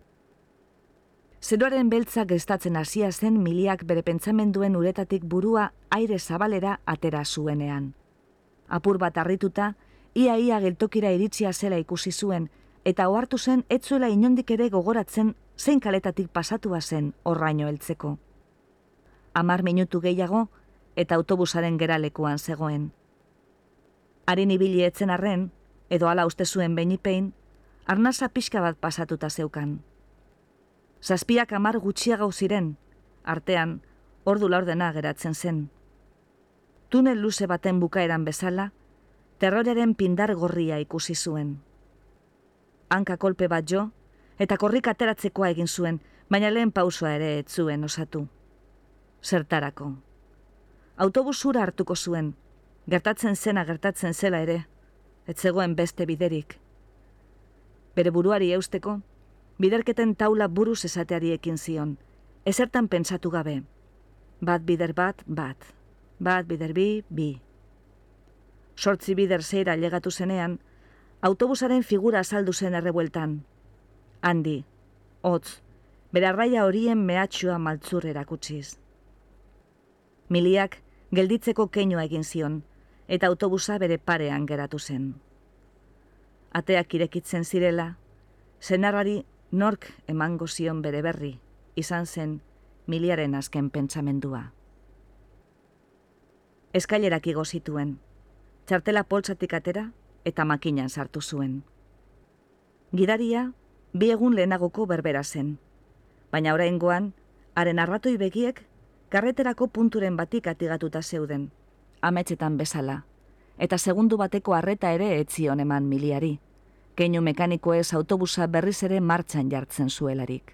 Zeroaren beltza gestatzen hasia zen miliak bere pentsamenduen uretatik burua aire zabalera atera zuenean. Apur bat harrituta, ia ia geltokira iritzia zela ikusi zuen, eta ohartu zen etzuela inondik ere gogoratzen zein kaletatik pasatua zen orraino heltzeko. Amar minutu gehiago, eta autobusaren geralekuan zegoen. Harin ibili etzen arren, edo ala uste zuen benipein, arnasa pixka bat pasatuta zeukan. Zazpiak amar gutxiago ziren, artean, ordu laurdena geratzen zen. Tunel luze baten bukaeran bezala, terroraren pindar gorria ikusi zuen. Hanka kolpe bat jo, eta korrik ateratzekoa egin zuen, baina lehen pausoa ere ez zuen osatu. Zertarako. Autobusura hartuko zuen, gertatzen zena gertatzen zela ere, ez zegoen beste biderik. Bere buruari eusteko, biderketen taula buruz esateari ekin zion, ezertan pentsatu gabe. Bat bider bat, bat. Bat bider bi, bi sortzi bider zeira llegatu zenean, autobusaren figura azaldu zen errebueltan. Handi, hotz, bere arraia horien mehatxua maltzur erakutsiz. Miliak gelditzeko keinua egin zion, eta autobusa bere parean geratu zen. Ateak irekitzen zirela, zenarrari nork emango zion bere berri, izan zen miliaren azken pentsamendua. Eskailerak igo zituen, txartela poltsatik atera eta makinan sartu zuen. Gidaria, bi egun lehenagoko berbera zen, baina oraingoan, haren arratoi begiek, karreterako punturen batik atigatuta zeuden, ametsetan bezala, eta segundu bateko harreta ere etzion eman miliari, keinu mekanikoez autobusa berriz ere martxan jartzen zuelarik.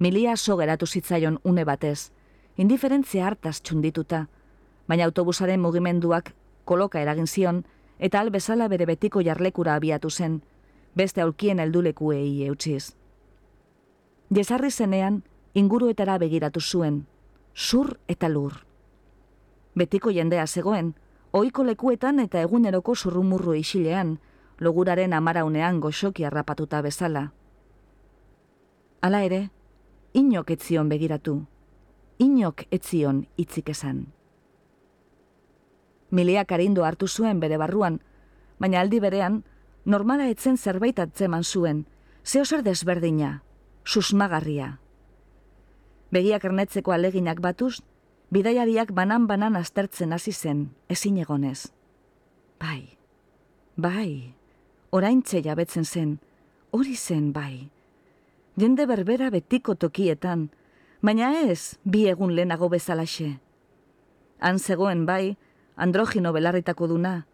Milia so geratu zitzaion une batez, indiferentzia hartaz txundituta, baina autobusaren mugimenduak koloka eragin zion, eta albezala bere betiko jarlekura abiatu zen, beste aulkien eldulekuei eutxiz. Jesarri zenean, inguruetara begiratu zuen, zur eta lur. Betiko jendea zegoen, ohiko lekuetan eta eguneroko zurrumurru isilean, loguraren amaraunean goxoki harrapatuta bezala. Hala ere, inok etzion begiratu, inok etzion itzik esan. Miliak arindu hartu zuen bere barruan, baina aldi berean, normala etzen zerbait atzeman zuen, zeo zer desberdina, susmagarria. Begiak ernetzeko aleginak batuz, bidaiariak banan-banan aztertzen hasi zen, ezin egonez. Bai, bai, orain jabetzen zen, hori zen bai. Jende berbera betiko tokietan, baina ez bi egun lehenago bezalaxe. Han zegoen bai, androgino belarritako duna,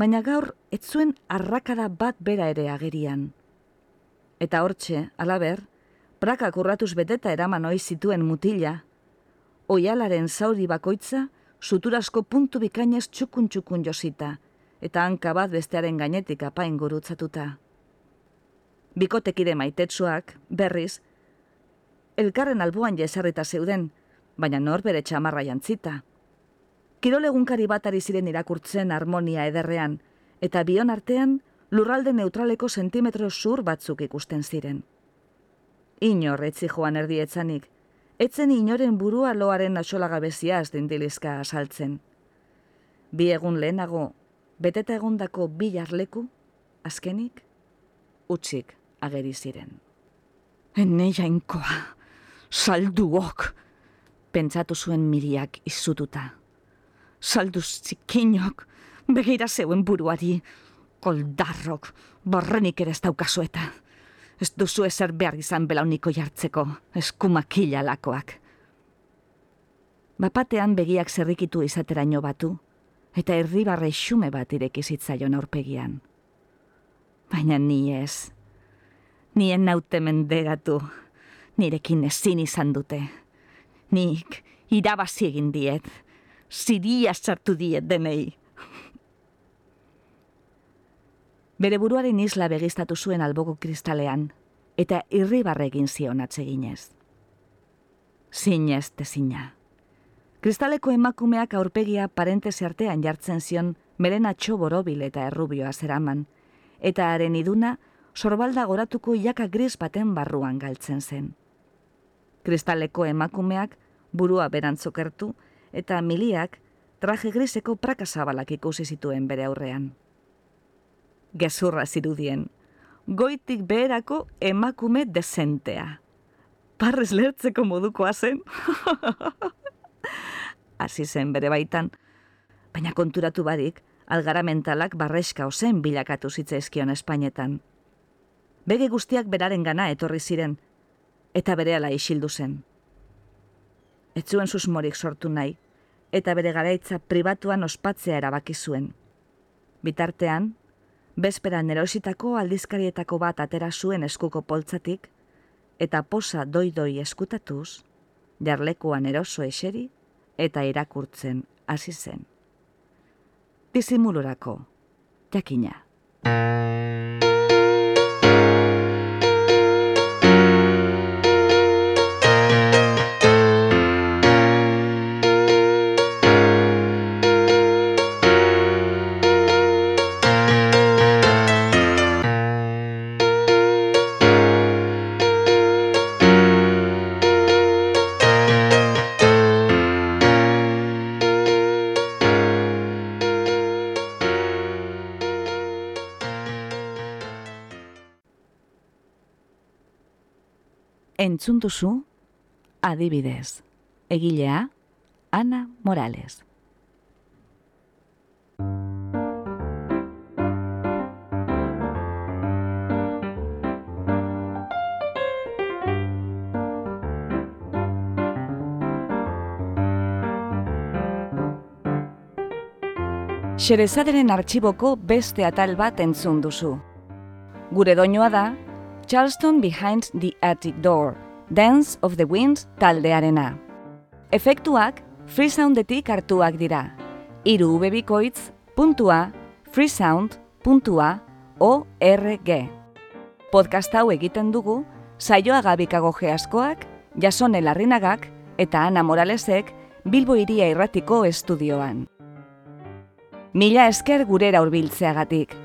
baina gaur ez zuen arrakada bat bera ere agerian. Eta hortxe, alaber, prakak urratuz beteta eraman oiz zituen mutila, oialaren zauri bakoitza, suturasko puntu bikainez txukun-txukun josita, eta hanka bat bestearen gainetik apain gurutzatuta. Bikotekide maitetsuak, berriz, elkarren alboan jesarrita zeuden, baina nor bere txamarra jantzita. Kirolegunkari bat ari ziren irakurtzen harmonia ederrean, eta bion artean lurralde neutraleko sentimetro zur batzuk ikusten ziren. Inor etzi joan erdietzanik, etzen inoren burua loaren asolagabeziaz dindilizka asaltzen. Bi egun lehenago, beteta egondako bi jarleku, azkenik, utzik ageri ziren. Ene jainkoa, salduok, pentsatu zuen miriak izututa salduz zikinok, begira zeuen buruari, Koldarrok, borrenik ere ez daukazu eta. Ez duzu ezer behar izan belauniko jartzeko, eskumakila lakoak. Bapatean begiak zerrikitu izateraino batu, eta herribarre xume bat irekizitzaion aurpegian. Baina ni ez. Nien naute menderatu, nirekin ezin izan dute. Nik irabazi egin diet, ziria sartu diet denei. Bere buruaren isla begistatu zuen albogo kristalean, eta irribarre egin zion atseginez. Zinez tezina. Kristaleko emakumeak aurpegia parentesi artean jartzen zion meren atxo borobil eta errubioa zeraman, eta haren iduna sorbalda goratuko iaka gris baten barruan galtzen zen. Kristaleko emakumeak burua berantzokertu eta miliak traje griseko prakazabalak ikusi zituen bere aurrean. Gezurra zirudien, goitik beherako emakume dezentea. Parrez lertzeko modukoa zen. Hasi zen bere baitan, baina konturatu barik, algara mentalak barreska ozen bilakatu zitzaizkion Espainetan. Bege guztiak beraren gana etorri ziren, eta berehala isildu zen. Ez zuen susmorik sortu nahi, eta bere garaitza pribatuan ospatzea erabaki zuen. Bitartean, bezperan erositako aldizkarietako bat atera zuen eskuko poltzatik, eta posa doi-doi eskutatuz, jarlekuan eroso eseri eta irakurtzen hasi zen. Disimulurako, jakina. Entzun duzu adibidez. Egilea, Ana Morales. Xerezaderen artxiboko beste atal bat entzun duzu. Gure doinoa da Charleston Behind the Attic Door, Dance of the Winds taldearena. Efektuak freesoundetik hartuak dira. Iru ubebikoitz puntua freesound puntua org. Podcast hau egiten dugu, saioa gabikago geaskoak, jasone larrinagak eta Ana Moralesek Bilbo iria irratiko estudioan. Mila esker gurera hurbiltzeagatik.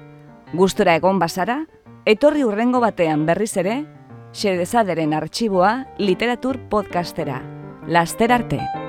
Gustora egon bazara, Etorri urrengo batean berriz ere, xedezaderen arxiboa literatur podcastera. Laster arte!